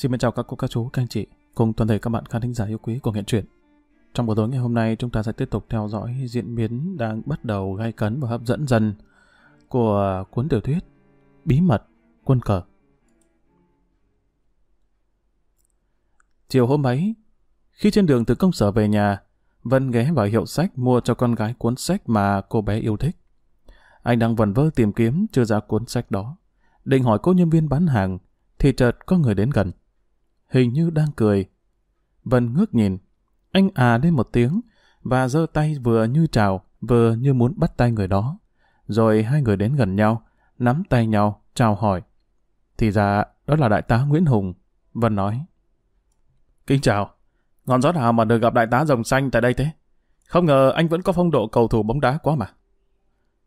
Xin chào các cô, các chú, các anh chị, cùng toàn thể các bạn khán thính giả yêu quý của Nghệ truyện. Trong buổi tối ngày hôm nay, chúng ta sẽ tiếp tục theo dõi diễn biến đang bắt đầu gay cấn và hấp dẫn dần của cuốn tiểu thuyết Bí mật quân cờ. Chiều hôm ấy, khi trên đường từ công sở về nhà, Vân ghé vào hiệu sách mua cho con gái cuốn sách mà cô bé yêu thích. Anh đang vần vơ tìm kiếm chưa ra cuốn sách đó. Định hỏi cô nhân viên bán hàng, thì chợt có người đến gần. Hình như đang cười. Vân ngước nhìn. Anh à lên một tiếng và giơ tay vừa như chào, vừa như muốn bắt tay người đó. Rồi hai người đến gần nhau, nắm tay nhau, chào hỏi. Thì ra, đó là đại tá Nguyễn Hùng. Vân nói. Kính chào. Ngọn gió nào mà được gặp đại tá rồng xanh tại đây thế? Không ngờ anh vẫn có phong độ cầu thủ bóng đá quá mà.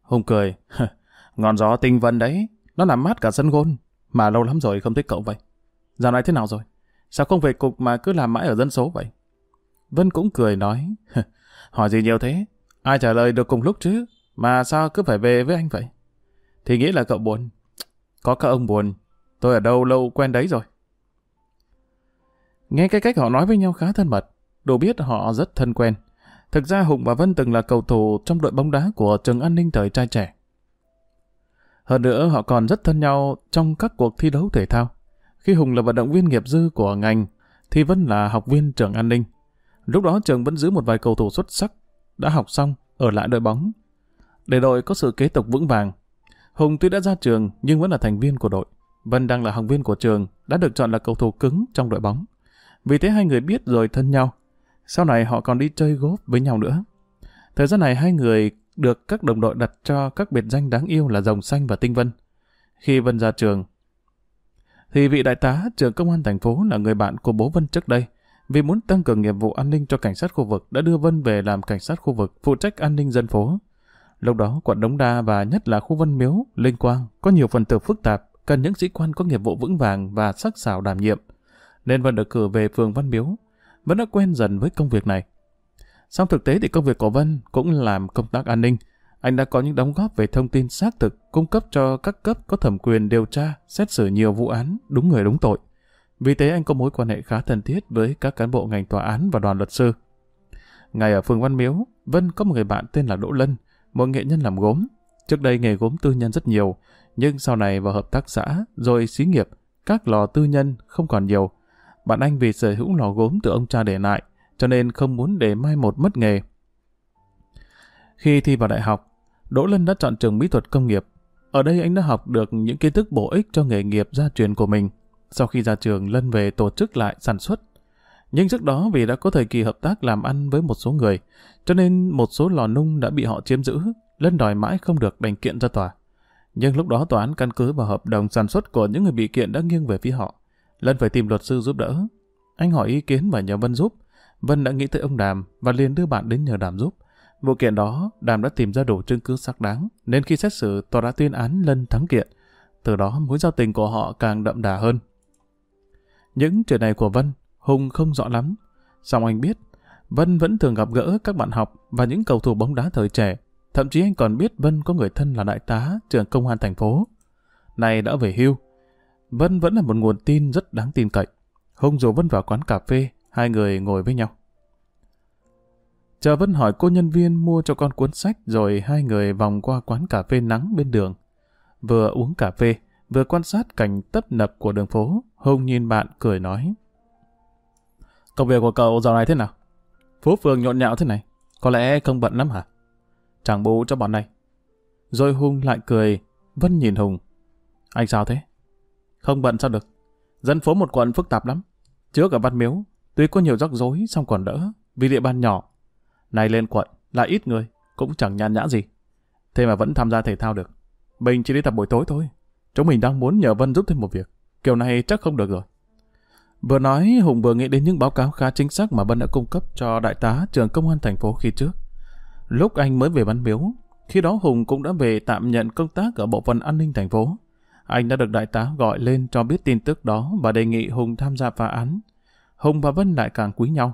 Hùng cười. Ngọn gió tinh vân đấy. Nó làm mát cả sân gôn. Mà lâu lắm rồi không thấy cậu vậy. Giờ này thế nào rồi? Sao không về cục mà cứ làm mãi ở dân số vậy? Vân cũng cười nói. Hỏi gì nhiều thế? Ai trả lời được cùng lúc chứ? Mà sao cứ phải về với anh vậy? Thì nghĩ là cậu buồn. Có các ông buồn. Tôi ở đâu lâu quen đấy rồi. Nghe cái cách họ nói với nhau khá thân mật. Đủ biết họ rất thân quen. Thực ra Hùng và Vân từng là cầu thủ trong đội bóng đá của trường an ninh thời trai trẻ. Hơn nữa họ còn rất thân nhau trong các cuộc thi đấu thể thao. Khi Hùng là vận động viên nghiệp dư của ngành, thì Vân là học viên trường an ninh. Lúc đó trường vẫn giữ một vài cầu thủ xuất sắc, đã học xong, ở lại đội bóng. Để đội có sự kế tục vững vàng. Hùng tuy đã ra trường nhưng vẫn là thành viên của đội. Vân đang là học viên của trường, đã được chọn là cầu thủ cứng trong đội bóng. Vì thế hai người biết rồi thân nhau. Sau này họ còn đi chơi golf với nhau nữa. Thời gian này hai người được các đồng đội đặt cho các biệt danh đáng yêu là Rồng Xanh và Tinh Vân. Khi Vân ra trường, thì vị đại tá trưởng công an thành phố là người bạn của bố Vân trước đây. Vì muốn tăng cường nghiệp vụ an ninh cho cảnh sát khu vực đã đưa Vân về làm cảnh sát khu vực phụ trách an ninh dân phố. Lúc đó quận Đống Đa và nhất là khu Vân Miếu, Linh Quang có nhiều phần tử phức tạp, cần những sĩ quan có nghiệp vụ vững vàng và sắc sảo đảm nhiệm. Nên Vân được cử về phường Văn Miếu. Vân đã quen dần với công việc này. Song thực tế thì công việc của Vân cũng làm công tác an ninh. Anh đã có những đóng góp về thông tin xác thực cung cấp cho các cấp có thẩm quyền điều tra, xét xử nhiều vụ án đúng người đúng tội. Vì thế anh có mối quan hệ khá thân thiết với các cán bộ ngành tòa án và đoàn luật sư. Ngày ở phường Văn Miếu, Vân có một người bạn tên là Đỗ Lân, một nghệ nhân làm gốm. Trước đây nghề gốm tư nhân rất nhiều, nhưng sau này vào hợp tác xã, rồi xí nghiệp, các lò tư nhân không còn nhiều. Bạn anh vì sở hữu lò gốm từ ông cha để lại, cho nên không muốn để mai một mất nghề. Khi thi vào đại học, Đỗ Lân đã chọn trường mỹ thuật công nghiệp. Ở đây anh đã học được những kiến thức bổ ích cho nghề nghiệp gia truyền của mình. Sau khi ra trường, Lân về tổ chức lại sản xuất. Nhưng trước đó vì đã có thời kỳ hợp tác làm ăn với một số người, cho nên một số lò nung đã bị họ chiếm giữ. Lân đòi mãi không được đành kiện ra tòa. Nhưng lúc đó tòa án căn cứ vào hợp đồng sản xuất của những người bị kiện đã nghiêng về phía họ. Lân phải tìm luật sư giúp đỡ. Anh hỏi ý kiến và nhờ Vân giúp. Vân đã nghĩ tới ông Đàm và liền đưa bạn đến nhờ Đàm giúp. Vụ kiện đó, Đàm đã tìm ra đủ chứng cứ xác đáng, nên khi xét xử, tòa đã tuyên án Lân thắng kiện. Từ đó, mối giao tình của họ càng đậm đà hơn. Những chuyện này của Vân, Hùng không rõ lắm. Song anh biết, Vân vẫn thường gặp gỡ các bạn học và những cầu thủ bóng đá thời trẻ. Thậm chí anh còn biết Vân có người thân là đại tá trưởng công an thành phố. Này đã về hưu. Vân vẫn là một nguồn tin rất đáng tin cậy. Hùng rủ Vân vào quán cà phê, hai người ngồi với nhau. Chờ Vân hỏi cô nhân viên mua cho con cuốn sách rồi hai người vòng qua quán cà phê nắng bên đường. Vừa uống cà phê, vừa quan sát cảnh tấp nập của đường phố, Hùng nhìn bạn cười nói. Công việc của cậu dạo này thế nào? Phố phường nhộn nhạo thế này, có lẽ không bận lắm hả? Chẳng bù cho bọn này. Rồi Hùng lại cười, Vân nhìn Hùng. Anh sao thế? Không bận sao được. Dân phố một quận phức tạp lắm. Trước ở Văn Miếu, tuy có nhiều rắc rối xong còn đỡ, vì địa bàn nhỏ nay lên quận, lại ít người, cũng chẳng nhàn nhã gì. Thế mà vẫn tham gia thể thao được. Mình chỉ đi tập buổi tối thôi. Chúng mình đang muốn nhờ Vân giúp thêm một việc. Kiểu này chắc không được rồi. Vừa nói, Hùng vừa nghĩ đến những báo cáo khá chính xác mà Vân đã cung cấp cho đại tá trường công an thành phố khi trước. Lúc anh mới về Văn Miếu, khi đó Hùng cũng đã về tạm nhận công tác ở bộ phận an ninh thành phố. Anh đã được đại tá gọi lên cho biết tin tức đó và đề nghị Hùng tham gia phá án. Hùng và Vân lại càng quý nhau.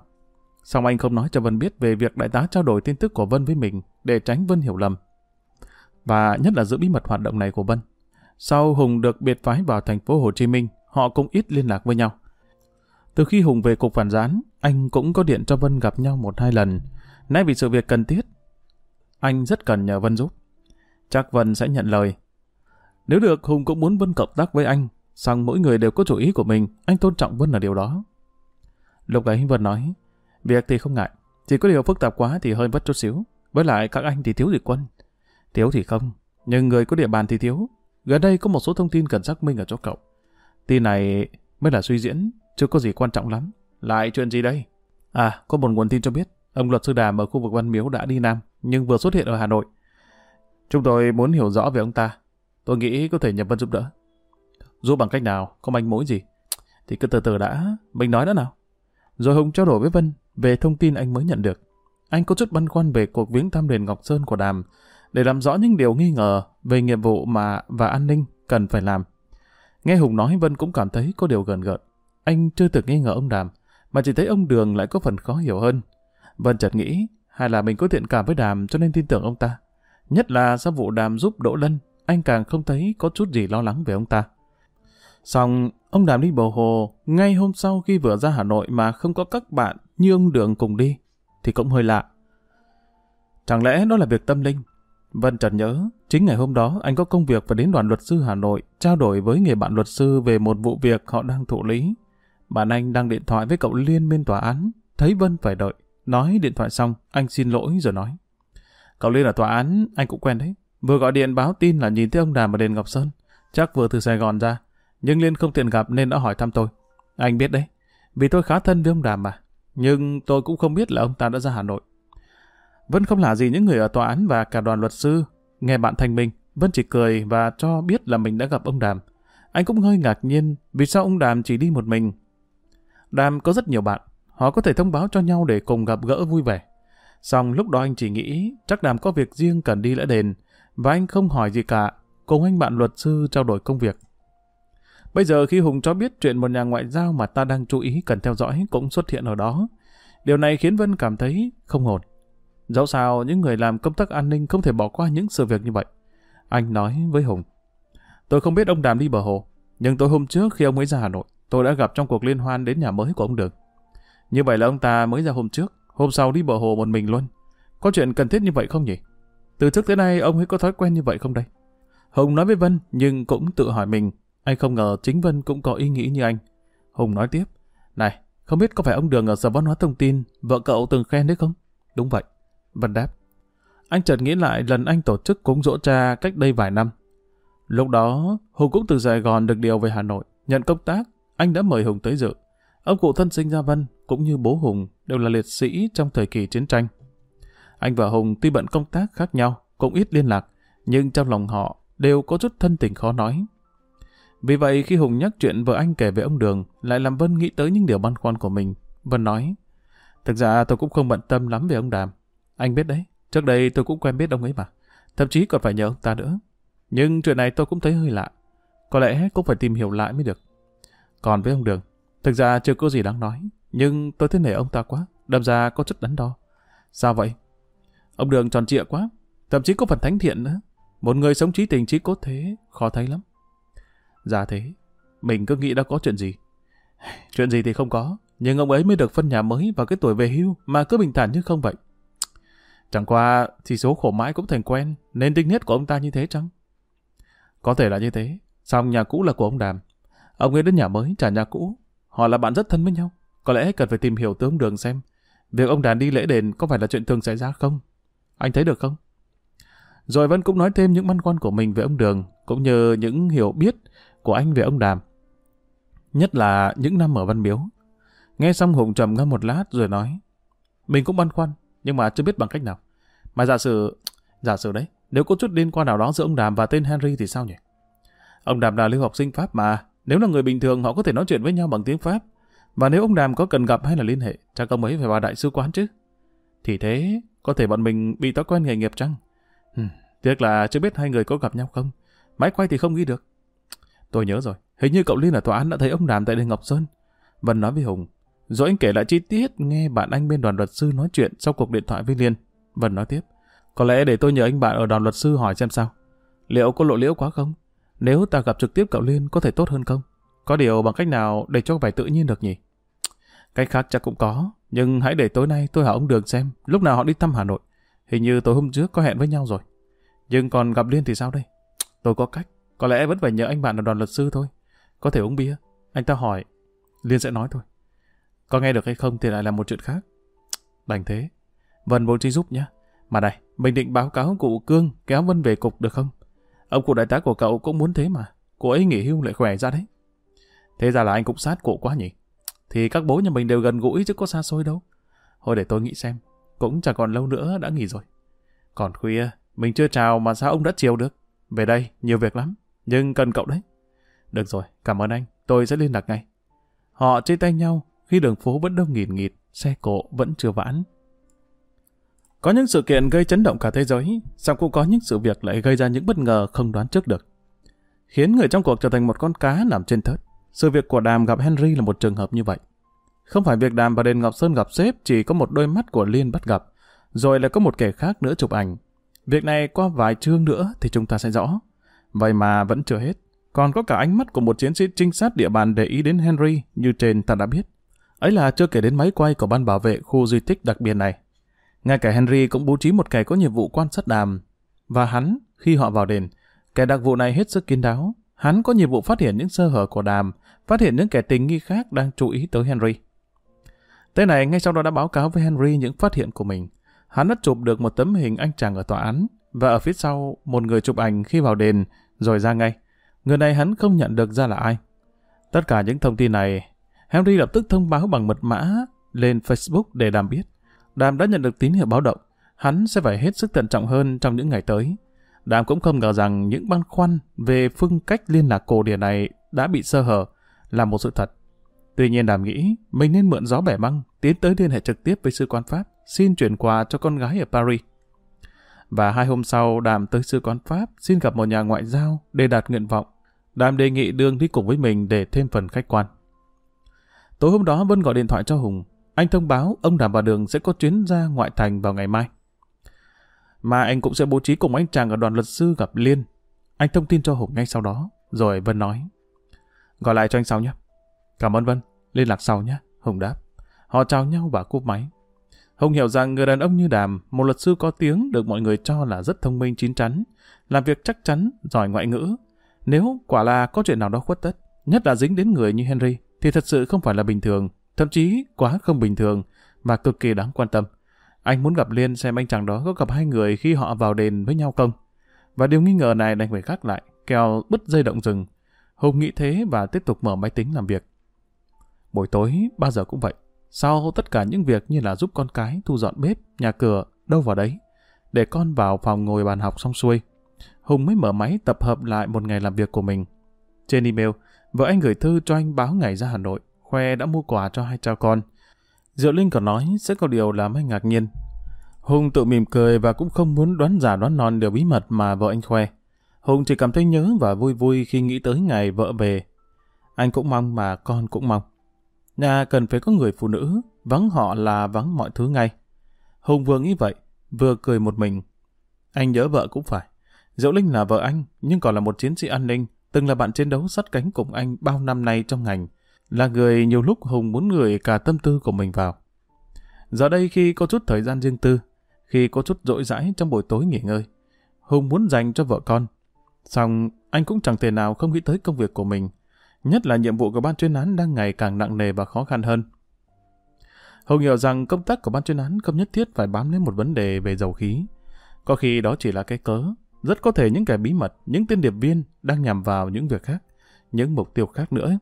Xong anh không nói cho Vân biết về việc đại tá trao đổi tin tức của Vân với mình để tránh Vân hiểu lầm. Và nhất là giữ bí mật hoạt động này của Vân. Sau Hùng được biệt phái vào thành phố Hồ Chí Minh, họ cũng ít liên lạc với nhau. Từ khi Hùng về cục phản gián, anh cũng có điện cho Vân gặp nhau một hai lần. Nay vì sự việc cần thiết, anh rất cần nhờ Vân giúp. Chắc Vân sẽ nhận lời. Nếu được, Hùng cũng muốn Vân cộng tác với anh. Xong mỗi người đều có chủ ý của mình, anh tôn trọng Vân ở điều đó. Lúc ấy Vân nói, việc thì không ngại, chỉ có điều phức tạp quá thì hơi vất chút xíu. Với lại các anh thì thiếu gì quân. Thiếu thì không, nhưng người có địa bàn thì thiếu. Gần đây có một số thông tin cần xác minh ở chỗ cậu. Tin này mới là suy diễn, chưa có gì quan trọng lắm. Lại chuyện gì đây? À, có một nguồn tin cho biết, ông luật sư Đàm ở khu vực Văn Miếu đã đi Nam, nhưng vừa xuất hiện ở Hà Nội. Chúng tôi muốn hiểu rõ về ông ta. Tôi nghĩ có thể nhập Vân giúp đỡ. Giúp bằng cách nào, có manh mối gì? Thì cứ từ từ đã, mình nói đã nào. Rồi Hùng trao đổi với Vân về thông tin anh mới nhận được. Anh có chút băn khoăn về cuộc viếng thăm đền Ngọc Sơn của Đàm, để làm rõ những điều nghi ngờ về nhiệm vụ mà và an ninh cần phải làm. Nghe Hùng nói Vân cũng cảm thấy có điều gần gợn. Anh chưa từng nghi ngờ ông Đàm, mà chỉ thấy ông Đường lại có phần khó hiểu hơn. Vân chợt nghĩ, hay là mình có thiện cảm với Đàm cho nên tin tưởng ông ta. Nhất là sau vụ Đàm giúp Đỗ Lân, anh càng không thấy có chút gì lo lắng về ông ta. Xong, ông Đàm đi bầu hồ ngay hôm sau khi vừa ra Hà Nội mà không có các bạn như ông Đường cùng đi, thì cũng hơi lạ. Chẳng lẽ đó là việc tâm linh? Vân chợt nhớ, chính ngày hôm đó anh có công việc và đến đoàn luật sư Hà Nội trao đổi với người bạn luật sư về một vụ việc họ đang thụ lý. Bạn anh đang điện thoại với cậu Liên bên tòa án, thấy Vân phải đợi. Nói điện thoại xong, anh xin lỗi rồi nói. Cậu Liên ở tòa án, anh cũng quen đấy. Vừa gọi điện báo tin là nhìn thấy ông Đàm ở đền Ngọc Sơn. Chắc vừa từ Sài Gòn ra. Nhưng Liên không tiện gặp nên đã hỏi thăm tôi. Anh biết đấy, vì tôi khá thân với ông Đàm mà. Nhưng tôi cũng không biết là ông ta đã ra Hà Nội. Vân không lạ gì những người ở tòa án và cả đoàn luật sư. Nghe bạn thành mình, Vân chỉ cười và cho biết là mình đã gặp ông Đàm. Anh cũng hơi ngạc nhiên vì sao ông Đàm chỉ đi một mình. Đàm có rất nhiều bạn, họ có thể thông báo cho nhau để cùng gặp gỡ vui vẻ. Xong lúc đó anh chỉ nghĩ chắc Đàm có việc riêng cần đi lễ đền và anh không hỏi gì cả, cùng anh bạn luật sư trao đổi công việc. Bây giờ khi Hùng cho biết chuyện một nhà ngoại giao mà ta đang chú ý cần theo dõi cũng xuất hiện ở đó. Điều này khiến Vân cảm thấy không ổn. Dẫu sao, những người làm công tác an ninh không thể bỏ qua những sự việc như vậy. Anh nói với Hùng. Tôi không biết ông Đàm đi bờ hồ, nhưng tối hôm trước khi ông ấy ra Hà Nội, tôi đã gặp trong cuộc liên hoan đến nhà mới của ông Đường. Như vậy là ông ta mới ra hôm trước, hôm sau đi bờ hồ một mình luôn. Có chuyện cần thiết như vậy không nhỉ? Từ trước tới nay ông ấy có thói quen như vậy không đây? Hùng nói với Vân nhưng cũng tự hỏi mình. Anh không ngờ chính Vân cũng có ý nghĩ như anh. Hùng nói tiếp. Này, không biết có phải ông Đường ở Sở Văn hóa Thông tin vợ cậu từng khen đấy không? Đúng vậy. Vân đáp. Anh chợt nghĩ lại lần anh tổ chức cúng dỗ cha cách đây vài năm. Lúc đó, Hùng cũng từ Sài Gòn được điều về Hà Nội. Nhận công tác, anh đã mời Hùng tới dự. Ông cụ thân sinh Gia Vân, cũng như bố Hùng, đều là liệt sĩ trong thời kỳ chiến tranh. Anh và Hùng tuy bận công tác khác nhau, cũng ít liên lạc, nhưng trong lòng họ đều có chút thân tình khó nói. Vì vậy khi Hùng nhắc chuyện vợ anh kể về ông Đường, lại làm Vân nghĩ tới những điều băn khoăn của mình. Vân nói, thực ra tôi cũng không bận tâm lắm về ông Đàm. Anh biết đấy, trước đây tôi cũng quen biết ông ấy mà. Thậm chí còn phải nhờ ông ta nữa. Nhưng chuyện này tôi cũng thấy hơi lạ. Có lẽ cũng phải tìm hiểu lại mới được. Còn với ông Đường, thực ra chưa có gì đáng nói. Nhưng tôi thấy nể ông ta quá, đâm ra có chút đắn đo. Sao vậy? Ông Đường tròn trịa quá, thậm chí có phần thánh thiện nữa. Một người sống trí tình trí cốt thế, khó thấy lắm. Dạ thế, mình cứ nghĩ đã có chuyện gì. Chuyện gì thì không có, nhưng ông ấy mới được phân nhà mới vào cái tuổi về hưu mà cứ bình thản như không vậy. Chẳng qua thì số khổ mãi cũng thành quen, nên tinh nhất của ông ta như thế chăng? Có thể là như thế, song nhà cũ là của ông Đàm. Ông ấy đến nhà mới trả nhà cũ, họ là bạn rất thân với nhau. Có lẽ cần phải tìm hiểu tướng đường xem, việc ông đàm đi lễ đền có phải là chuyện thường xảy ra không? Anh thấy được không? Rồi Vân cũng nói thêm những băn khoăn của mình về ông Đường, cũng như những hiểu biết của anh về ông Đàm. Nhất là những năm ở Văn Miếu. Nghe xong Hùng trầm ngâm một lát rồi nói, mình cũng băn khoăn, nhưng mà chưa biết bằng cách nào. Mà giả sử, giả sử đấy, nếu có chút liên quan nào đó giữa ông Đàm và tên Henry thì sao nhỉ? Ông Đàm là lưu học sinh Pháp mà, nếu là người bình thường họ có thể nói chuyện với nhau bằng tiếng Pháp. Và nếu ông Đàm có cần gặp hay là liên hệ, chắc ông ấy phải vào đại sứ quán chứ. Thì thế, có thể bọn mình bị thói quen nghề nghiệp chăng? Hừm, tiếc là chưa biết hai người có gặp nhau không. Máy quay thì không ghi được. Tôi nhớ rồi, hình như cậu Liên ở tòa án đã thấy ông Đàm tại đền Ngọc Sơn. Vân nói với Hùng, rồi anh kể lại chi tiết nghe bạn anh bên đoàn luật sư nói chuyện sau cuộc điện thoại với Liên. Vân nói tiếp. Có lẽ để tôi nhờ anh bạn ở đoàn luật sư hỏi xem sao. Liệu có lộ liễu quá không? Nếu ta gặp trực tiếp cậu Liên có thể tốt hơn không? Có điều bằng cách nào để cho phải tự nhiên được nhỉ? Cách khác chắc cũng có, nhưng hãy để tối nay tôi hỏi ông Đường xem lúc nào họ đi thăm Hà Nội. Hình như tối hôm trước có hẹn với nhau rồi. Nhưng còn gặp Liên thì sao đây? Tôi có cách, có lẽ vẫn phải nhờ anh bạn ở đoàn luật sư thôi. Có thể uống bia. Anh ta hỏi, Liên sẽ nói thôi. Có nghe được hay không thì lại là một chuyện khác. Đành thế. Vân bố trí giúp nhé. Mà này, mình định báo cáo cụ Cương kéo Vân về cục được không? Ông cụ đại tá của cậu cũng muốn thế mà. cô ấy nghỉ hưu lại khỏe ra đấy. Thế ra là anh cũng sát cụ quá nhỉ? Thì các bố nhà mình đều gần gũi chứ có xa xôi đâu. Thôi để tôi nghĩ xem. Cũng chẳng còn lâu nữa đã nghỉ rồi. Còn khuya, mình chưa chào mà sao ông đã chiều được? Về đây, nhiều việc lắm. Nhưng cần cậu đấy. Được rồi, cảm ơn anh. Tôi sẽ liên lạc ngay. Họ chia tay nhau khi đường phố vẫn đông nghìn nghịt, xe cộ vẫn chưa vãn. Có những sự kiện gây chấn động cả thế giới, song cũng có những sự việc lại gây ra những bất ngờ không đoán trước được. Khiến người trong cuộc trở thành một con cá nằm trên thớt. Sự việc của Đàm gặp Henry là một trường hợp như vậy. Không phải việc Đàm và Đền Ngọc Sơn gặp sếp chỉ có một đôi mắt của Liên bắt gặp, rồi lại có một kẻ khác nữa chụp ảnh. Việc này qua vài chương nữa thì chúng ta sẽ rõ. Vậy mà vẫn chưa hết. Còn có cả ánh mắt của một chiến sĩ trinh sát địa bàn để ý đến Henry như trên ta đã biết. Ấy là chưa kể đến máy quay của ban bảo vệ khu di tích đặc biệt này. Ngay cả Henry cũng bố trí một kẻ có nhiệm vụ quan sát đàm. Và hắn, khi họ vào đền, kẻ đặc vụ này hết sức kiên đáo. Hắn có nhiệm vụ phát hiện những sơ hở của đàm, phát hiện những kẻ tình nghi khác đang chú ý tới Henry. Tên này ngay sau đó đã báo cáo với Henry những phát hiện của mình. Hắn đã chụp được một tấm hình anh chàng ở tòa án, và ở phía sau một người chụp ảnh khi vào đền, rồi ra ngay. Người này hắn không nhận được ra là ai. Tất cả những thông tin này, Henry lập tức thông báo bằng mật mã lên Facebook để Đàm biết. Đàm đã nhận được tín hiệu báo động, hắn sẽ phải hết sức thận trọng hơn trong những ngày tới. Đàm cũng không ngờ rằng những băn khoăn về phương cách liên lạc cổ điển này đã bị sơ hở là một sự thật. Tuy nhiên Đàm nghĩ mình nên mượn gió bẻ băng, tiến tới liên hệ trực tiếp với sư quan Pháp, xin chuyển quà cho con gái ở Paris. Và hai hôm sau, Đàm tới sư quán Pháp xin gặp một nhà ngoại giao để đạt nguyện vọng. Đàm đề nghị Đường đi cùng với mình để thêm phần khách quan. Tối hôm đó Vân gọi điện thoại cho Hùng. Anh thông báo ông Đàm và Đường sẽ có chuyến ra ngoại thành vào ngày mai. Mà anh cũng sẽ bố trí cùng anh chàng ở đoàn luật sư gặp Liên. Anh thông tin cho Hùng ngay sau đó. Rồi Vân nói. Gọi lại cho anh sau nhé. Cảm ơn Vân. Liên lạc sau nhé. Hùng đáp. Họ chào nhau và cúp máy. Hùng hiểu rằng người đàn ông như Đàm, một luật sư có tiếng được mọi người cho là rất thông minh chín chắn, làm việc chắc chắn, giỏi ngoại ngữ. Nếu quả là có chuyện nào đó khuất tất, nhất là dính đến người như Henry, thì thật sự không phải là bình thường, thậm chí quá không bình thường, và cực kỳ đáng quan tâm. Anh muốn gặp Liên xem anh chàng đó có gặp hai người khi họ vào đền với nhau không. Và điều nghi ngờ này đành phải gác lại, kèo bứt dây động rừng. Hùng nghĩ thế và tiếp tục mở máy tính làm việc. Buổi tối, bao giờ cũng vậy. Sau tất cả những việc như là giúp con cái thu dọn bếp, nhà cửa, đâu vào đấy, để con vào phòng ngồi bàn học xong xuôi, Hùng mới mở máy tập hợp lại một ngày làm việc của mình. Trên email, vợ anh gửi thư cho anh báo ngày ra Hà Nội, khoe đã mua quà cho hai cha con. Diệu Linh còn nói sẽ có điều làm anh ngạc nhiên. Hùng tự mỉm cười và cũng không muốn đoán giả đoán non điều bí mật mà vợ anh khoe. Hùng chỉ cảm thấy nhớ và vui vui khi nghĩ tới ngày vợ về. Anh cũng mong mà con cũng mong. Nhà cần phải có người phụ nữ, vắng họ là vắng mọi thứ ngay. Hùng vừa nghĩ vậy, vừa cười một mình. Anh nhớ vợ cũng phải. Diệu Linh là vợ anh, nhưng còn là một chiến sĩ an ninh, từng là bạn chiến đấu sắt cánh cùng anh bao năm nay trong ngành. Là người nhiều lúc Hùng muốn gửi cả tâm tư của mình vào. Giờ đây khi có chút thời gian riêng tư, khi có chút rỗi rãi trong buổi tối nghỉ ngơi, Hùng muốn dành cho vợ con. Xong, anh cũng chẳng thể nào không nghĩ tới công việc của mình, nhất là nhiệm vụ của ban chuyên án đang ngày càng nặng nề và khó khăn hơn. Hùng hiểu rằng công tác của ban chuyên án không nhất thiết phải bám lấy một vấn đề về dầu khí. Có khi đó chỉ là cái cớ. Rất có thể những kẻ bí mật, những tên điệp viên đang nhằm vào những việc khác, những mục tiêu khác nữa.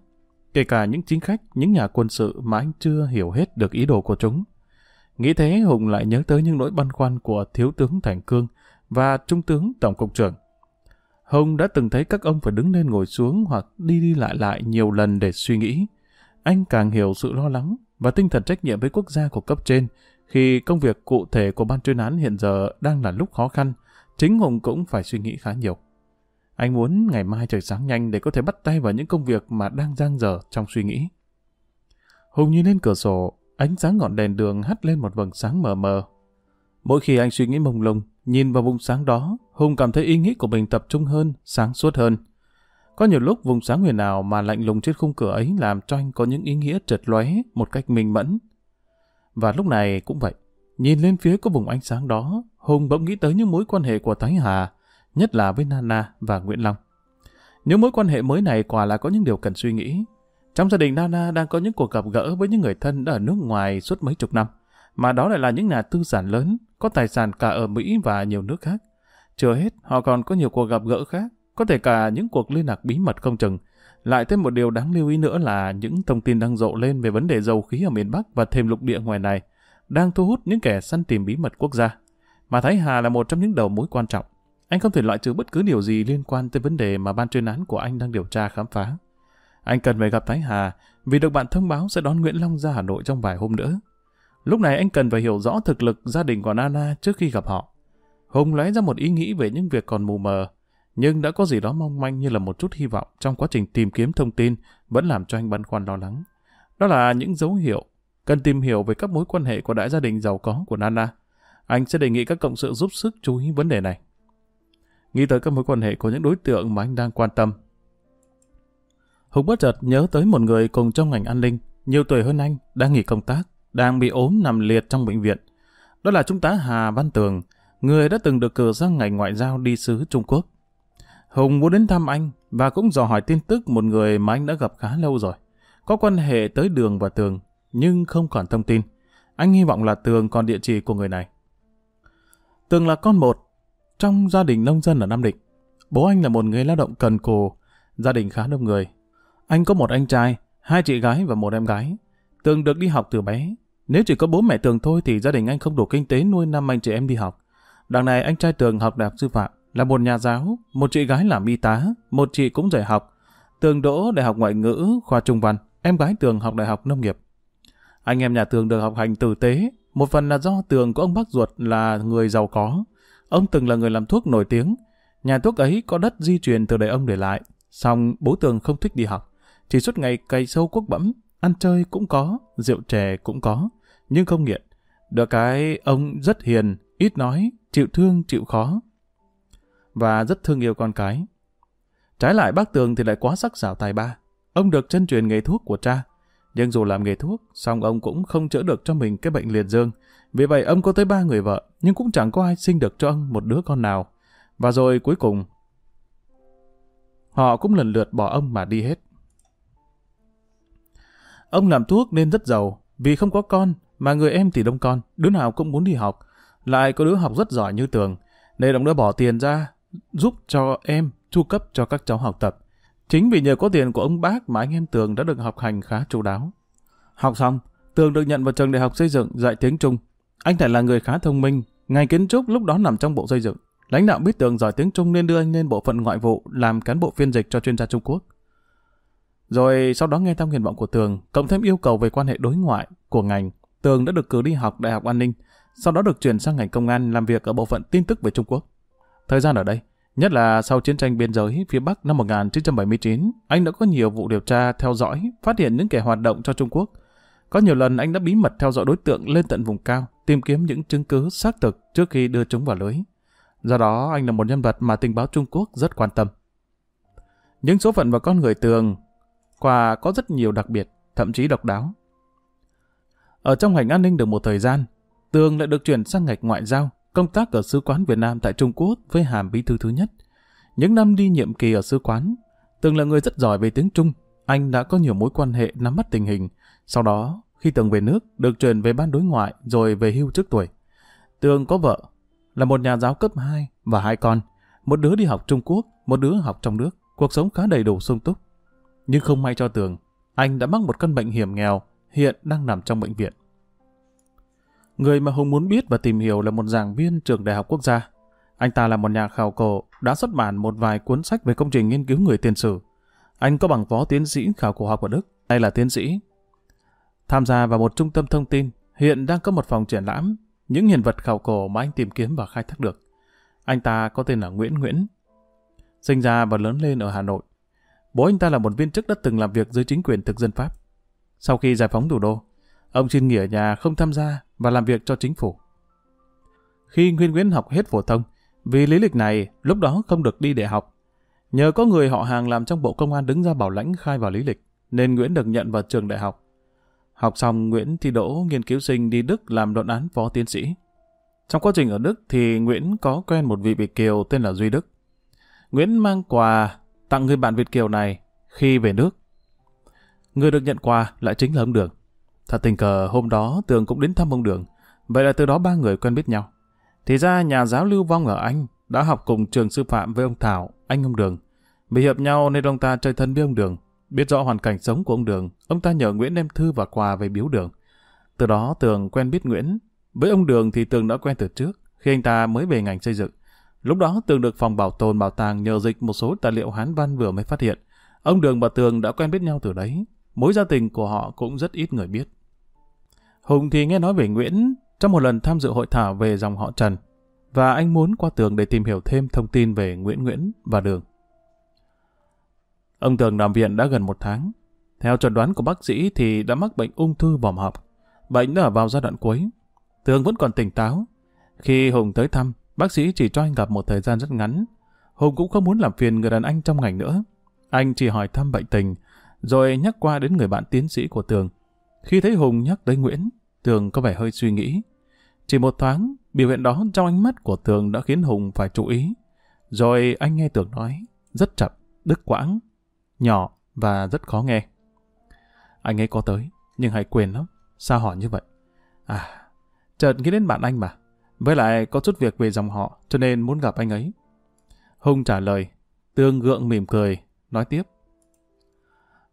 Kể cả những chính khách, những nhà quân sự mà anh chưa hiểu hết được ý đồ của chúng. Nghĩ thế Hùng lại nhớ tới những nỗi băn khoăn của Thiếu tướng Thành Cương và Trung tướng Tổng cục trưởng. Hồng đã từng thấy các ông phải đứng lên ngồi xuống hoặc đi đi lại lại nhiều lần để suy nghĩ. Anh càng hiểu sự lo lắng và tinh thần trách nhiệm với quốc gia của cấp trên khi công việc cụ thể của ban chuyên án hiện giờ đang là lúc khó khăn, chính Hùng cũng phải suy nghĩ khá nhiều. Anh muốn ngày mai trời sáng nhanh để có thể bắt tay vào những công việc mà đang giang dở trong suy nghĩ. Hùng nhìn lên cửa sổ, ánh sáng ngọn đèn đường hắt lên một vầng sáng mờ mờ. Mỗi khi anh suy nghĩ mông lung, nhìn vào vùng sáng đó, Hùng cảm thấy ý nghĩ của mình tập trung hơn, sáng suốt hơn. Có nhiều lúc vùng sáng huyền nào mà lạnh lùng trên khung cửa ấy làm cho anh có những ý nghĩa trật lóe một cách minh mẫn. Và lúc này cũng vậy. Nhìn lên phía có vùng ánh sáng đó, Hùng bỗng nghĩ tới những mối quan hệ của Thái Hà, nhất là với Nana và Nguyễn Long. Những mối quan hệ mới này quả là có những điều cần suy nghĩ. Trong gia đình Nana đang có những cuộc gặp gỡ với những người thân đã ở nước ngoài suốt mấy chục năm, mà đó lại là những nhà tư sản lớn, có tài sản cả ở Mỹ và nhiều nước khác. Chưa hết, họ còn có nhiều cuộc gặp gỡ khác, có thể cả những cuộc liên lạc bí mật không chừng. Lại thêm một điều đáng lưu ý nữa là những thông tin đang rộ lên về vấn đề dầu khí ở miền Bắc và thềm lục địa ngoài này đang thu hút những kẻ săn tìm bí mật quốc gia. Mà Thái Hà là một trong những đầu mối quan trọng. Anh không thể loại trừ bất cứ điều gì liên quan tới vấn đề mà ban chuyên án của anh đang điều tra khám phá. Anh cần phải gặp Thái Hà vì được bạn thông báo sẽ đón Nguyễn Long ra Hà Nội trong vài hôm nữa. Lúc này anh cần phải hiểu rõ thực lực gia đình của Nana trước khi gặp họ. Hùng lóe ra một ý nghĩ về những việc còn mù mờ, nhưng đã có gì đó mong manh như là một chút hy vọng trong quá trình tìm kiếm thông tin vẫn làm cho anh băn khoăn lo lắng. Đó là những dấu hiệu cần tìm hiểu về các mối quan hệ của đại gia đình giàu có của Nana. Anh sẽ đề nghị các cộng sự giúp sức chú ý vấn đề này. Nghĩ tới các mối quan hệ của những đối tượng mà anh đang quan tâm. Hùng bất chợt nhớ tới một người cùng trong ngành an ninh, nhiều tuổi hơn anh, đang nghỉ công tác, đang bị ốm nằm liệt trong bệnh viện. Đó là Trung tá Hà Văn Tường, người đã từng được cử sang ngành ngoại giao đi sứ Trung Quốc. Hùng muốn đến thăm anh và cũng dò hỏi tin tức một người mà anh đã gặp khá lâu rồi. Có quan hệ tới Đường và Tường, nhưng không còn thông tin. Anh hy vọng là Tường còn địa chỉ của người này. Tường là con một trong gia đình nông dân ở Nam Định. Bố anh là một người lao động cần cù, gia đình khá đông người. Anh có một anh trai, hai chị gái và một em gái. Tường được đi học từ bé. Nếu chỉ có bố mẹ Tường thôi thì gia đình anh không đủ kinh tế nuôi năm anh chị em đi học. Đằng này anh trai Tường học đại học sư phạm, là một nhà giáo, một chị gái làm y tá, một chị cũng dạy học. Tường đỗ đại học ngoại ngữ, khoa trung văn, em gái Tường học đại học nông nghiệp. Anh em nhà Tường được học hành tử tế, một phần là do Tường có ông bác ruột là người giàu có. Ông từng là người làm thuốc nổi tiếng. Nhà thuốc ấy có đất di truyền từ đời ông để lại. Xong bố Tường không thích đi học. Chỉ suốt ngày cày sâu quốc bẫm, ăn chơi cũng có, rượu chè cũng có, nhưng không nghiện. Được cái ông rất hiền, ít nói, chịu thương, chịu khó. Và rất thương yêu con cái. Trái lại bác Tường thì lại quá sắc sảo tài ba. Ông được chân truyền nghề thuốc của cha. Nhưng dù làm nghề thuốc, song ông cũng không chữa được cho mình cái bệnh liệt dương. Vì vậy ông có tới ba người vợ, nhưng cũng chẳng có ai sinh được cho ông một đứa con nào. Và rồi cuối cùng, họ cũng lần lượt bỏ ông mà đi hết. Ông làm thuốc nên rất giàu, vì không có con, mà người em thì đông con, đứa nào cũng muốn đi học. Lại có đứa học rất giỏi như Tường, nên ông đã bỏ tiền ra, giúp cho em, chu cấp cho các cháu học tập. Chính vì nhờ có tiền của ông bác mà anh em Tường đã được học hành khá chu đáo. Học xong, Tường được nhận vào trường đại học xây dựng dạy tiếng Trung. Anh lại là người khá thông minh, ngành kiến trúc lúc đó nằm trong bộ xây dựng. Lãnh đạo biết Tường giỏi tiếng Trung nên đưa anh lên bộ phận ngoại vụ làm cán bộ phiên dịch cho chuyên gia Trung Quốc. Rồi sau đó nghe thăm nguyện vọng của Tường, cộng thêm yêu cầu về quan hệ đối ngoại của ngành, Tường đã được cử đi học Đại học An ninh, sau đó được chuyển sang ngành công an làm việc ở bộ phận tin tức về Trung Quốc. Thời gian ở đây, nhất là sau chiến tranh biên giới phía Bắc năm 1979, anh đã có nhiều vụ điều tra, theo dõi, phát hiện những kẻ hoạt động cho Trung Quốc. Có nhiều lần anh đã bí mật theo dõi đối tượng lên tận vùng cao, tìm kiếm những chứng cứ xác thực trước khi đưa chúng vào lưới. Do đó, anh là một nhân vật mà tình báo Trung Quốc rất quan tâm. Những số phận và con người Tường Quả có rất nhiều đặc biệt, thậm chí độc đáo. Ở trong ngành an ninh được một thời gian, Tường lại được chuyển sang ngành ngoại giao, công tác ở Sứ quán Việt Nam tại Trung Quốc với hàm bí thư thứ nhất. Những năm đi nhiệm kỳ ở Sứ quán, Tường là người rất giỏi về tiếng Trung, anh đã có nhiều mối quan hệ nắm bắt tình hình. Sau đó, khi Tường về nước, được chuyển về ban đối ngoại rồi về hưu trước tuổi. Tường có vợ, là một nhà giáo cấp 2 và hai con. Một đứa đi học Trung Quốc, một đứa học trong nước. Cuộc sống khá đầy đủ sung túc. Nhưng không may cho Tường, anh đã mắc một căn bệnh hiểm nghèo, hiện đang nằm trong bệnh viện. Người mà Hùng muốn biết và tìm hiểu là một giảng viên trường Đại học Quốc gia. Anh ta là một nhà khảo cổ, đã xuất bản một vài cuốn sách về công trình nghiên cứu người tiền sử. Anh có bằng phó tiến sĩ khảo cổ học ở Đức, hay là tiến sĩ. Tham gia vào một trung tâm thông tin, hiện đang có một phòng triển lãm, những hiện vật khảo cổ mà anh tìm kiếm và khai thác được. Anh ta có tên là Nguyễn Nguyễn. Sinh ra và lớn lên ở Hà Nội. Bố anh ta là một viên chức đã từng làm việc dưới chính quyền thực dân Pháp. Sau khi giải phóng thủ đô, ông xin nghỉ ở nhà không tham gia và làm việc cho chính phủ. Khi Nguyên Nguyễn học hết phổ thông, vì lý lịch này lúc đó không được đi đại học. Nhờ có người họ hàng làm trong bộ công an đứng ra bảo lãnh khai vào lý lịch, nên Nguyễn được nhận vào trường đại học. Học xong Nguyễn thi đỗ nghiên cứu sinh đi Đức làm luận án phó tiến sĩ. Trong quá trình ở Đức thì Nguyễn có quen một vị Việt Kiều tên là Duy Đức. Nguyễn mang quà tặng người bạn Việt Kiều này khi về nước. Người được nhận quà lại chính là ông Đường. Thật tình cờ hôm đó Tường cũng đến thăm ông Đường. Vậy là từ đó ba người quen biết nhau. Thì ra nhà giáo Lưu Vong ở Anh đã học cùng trường sư phạm với ông Thảo, anh ông Đường. Vì hợp nhau nên ông ta chơi thân với ông Đường. Biết rõ hoàn cảnh sống của ông Đường, ông ta nhờ Nguyễn đem thư và quà về biếu Đường. Từ đó Tường quen biết Nguyễn. Với ông Đường thì Tường đã quen từ trước, khi anh ta mới về ngành xây dựng. Lúc đó Tường được phòng bảo tồn bảo tàng nhờ dịch một số tài liệu Hán văn vừa mới phát hiện. Ông Đường và Tường đã quen biết nhau từ đấy. Mối gia tình của họ cũng rất ít người biết. Hùng thì nghe nói về Nguyễn trong một lần tham dự hội thảo về dòng họ Trần và anh muốn qua Tường để tìm hiểu thêm thông tin về Nguyễn Nguyễn và Đường. Ông Tường nằm viện đã gần một tháng. Theo chuẩn đoán của bác sĩ thì đã mắc bệnh ung thư vòm họng. Bệnh đã vào giai đoạn cuối. Tường vẫn còn tỉnh táo. Khi Hùng tới thăm, bác sĩ chỉ cho anh gặp một thời gian rất ngắn. Hùng cũng không muốn làm phiền người đàn anh trong ngành nữa. Anh chỉ hỏi thăm bệnh tình, rồi nhắc qua đến người bạn tiến sĩ của Tường. Khi thấy Hùng nhắc tới Nguyễn, Tường có vẻ hơi suy nghĩ. Chỉ một thoáng, biểu hiện đó trong ánh mắt của Tường đã khiến Hùng phải chú ý. Rồi anh nghe Tường nói, rất chậm, đứt quãng, nhỏ và rất khó nghe. Anh ấy có tới, nhưng hay quên lắm. Sao hỏi như vậy? À, chợt nghĩ đến bạn anh mà. Với lại có chút việc về dòng họ, cho nên muốn gặp anh ấy. Hùng trả lời, tương gượng mỉm cười, nói tiếp.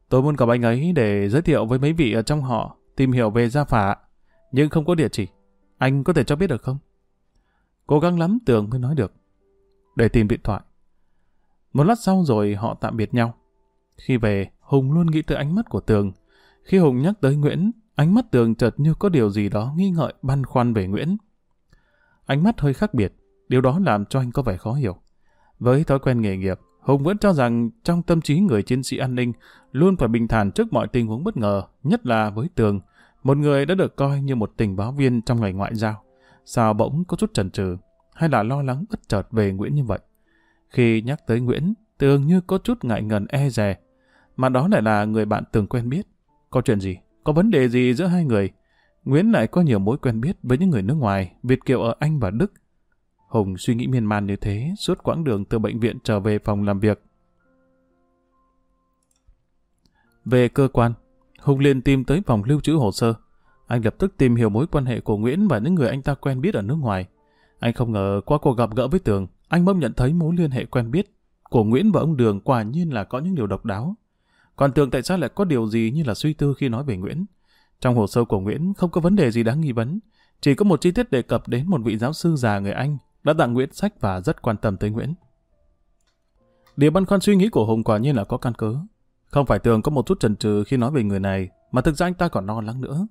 Tôi muốn gặp anh ấy để giới thiệu với mấy vị ở trong họ, tìm hiểu về gia phả, nhưng không có địa chỉ. Anh có thể cho biết được không? Cố gắng lắm Tường mới nói được. Để tìm điện thoại. Một lát sau rồi họ tạm biệt nhau. Khi về, Hùng luôn nghĩ tới ánh mắt của Tường. Khi Hùng nhắc tới Nguyễn, ánh mắt Tường chợt như có điều gì đó nghi ngợi băn khoăn về Nguyễn. Ánh mắt hơi khác biệt, điều đó làm cho anh có vẻ khó hiểu. Với thói quen nghề nghiệp, Hùng vẫn cho rằng trong tâm trí người chiến sĩ an ninh luôn phải bình thản trước mọi tình huống bất ngờ, nhất là với Tường, một người đã được coi như một tình báo viên trong ngành ngoại giao. Sao bỗng có chút chần chừ hay là lo lắng bất chợt về Nguyễn như vậy? Khi nhắc tới Nguyễn, Tường như có chút ngại ngần e dè, mà đó lại là người bạn từng quen biết. Có chuyện gì? Có vấn đề gì giữa hai người? Nguyễn lại có nhiều mối quen biết với những người nước ngoài, Việt Kiều ở Anh và Đức, Hùng suy nghĩ miên man như thế suốt quãng đường từ bệnh viện trở về phòng làm việc. Về cơ quan, Hùng liền tìm tới phòng lưu trữ hồ sơ. Anh lập tức tìm hiểu mối quan hệ của Nguyễn và những người anh ta quen biết ở nước ngoài. Anh không ngờ qua cuộc gặp gỡ với Tường, anh bỗng nhận thấy mối liên hệ quen biết của Nguyễn và ông Đường quả nhiên là có những điều độc đáo. Còn Tường tại sao lại có điều gì như là suy tư khi nói về Nguyễn? Trong hồ sơ của Nguyễn không có vấn đề gì đáng nghi vấn, chỉ có một chi tiết đề cập đến một vị giáo sư già người Anh đã tặng Nguyễn sách và rất quan tâm tới Nguyễn. Điều băn khoăn suy nghĩ của Hùng quả nhiên là có căn cứ. Không phải Tường có một chút chần chừ khi nói về người này, mà thực ra anh ta còn lo lắng nữa.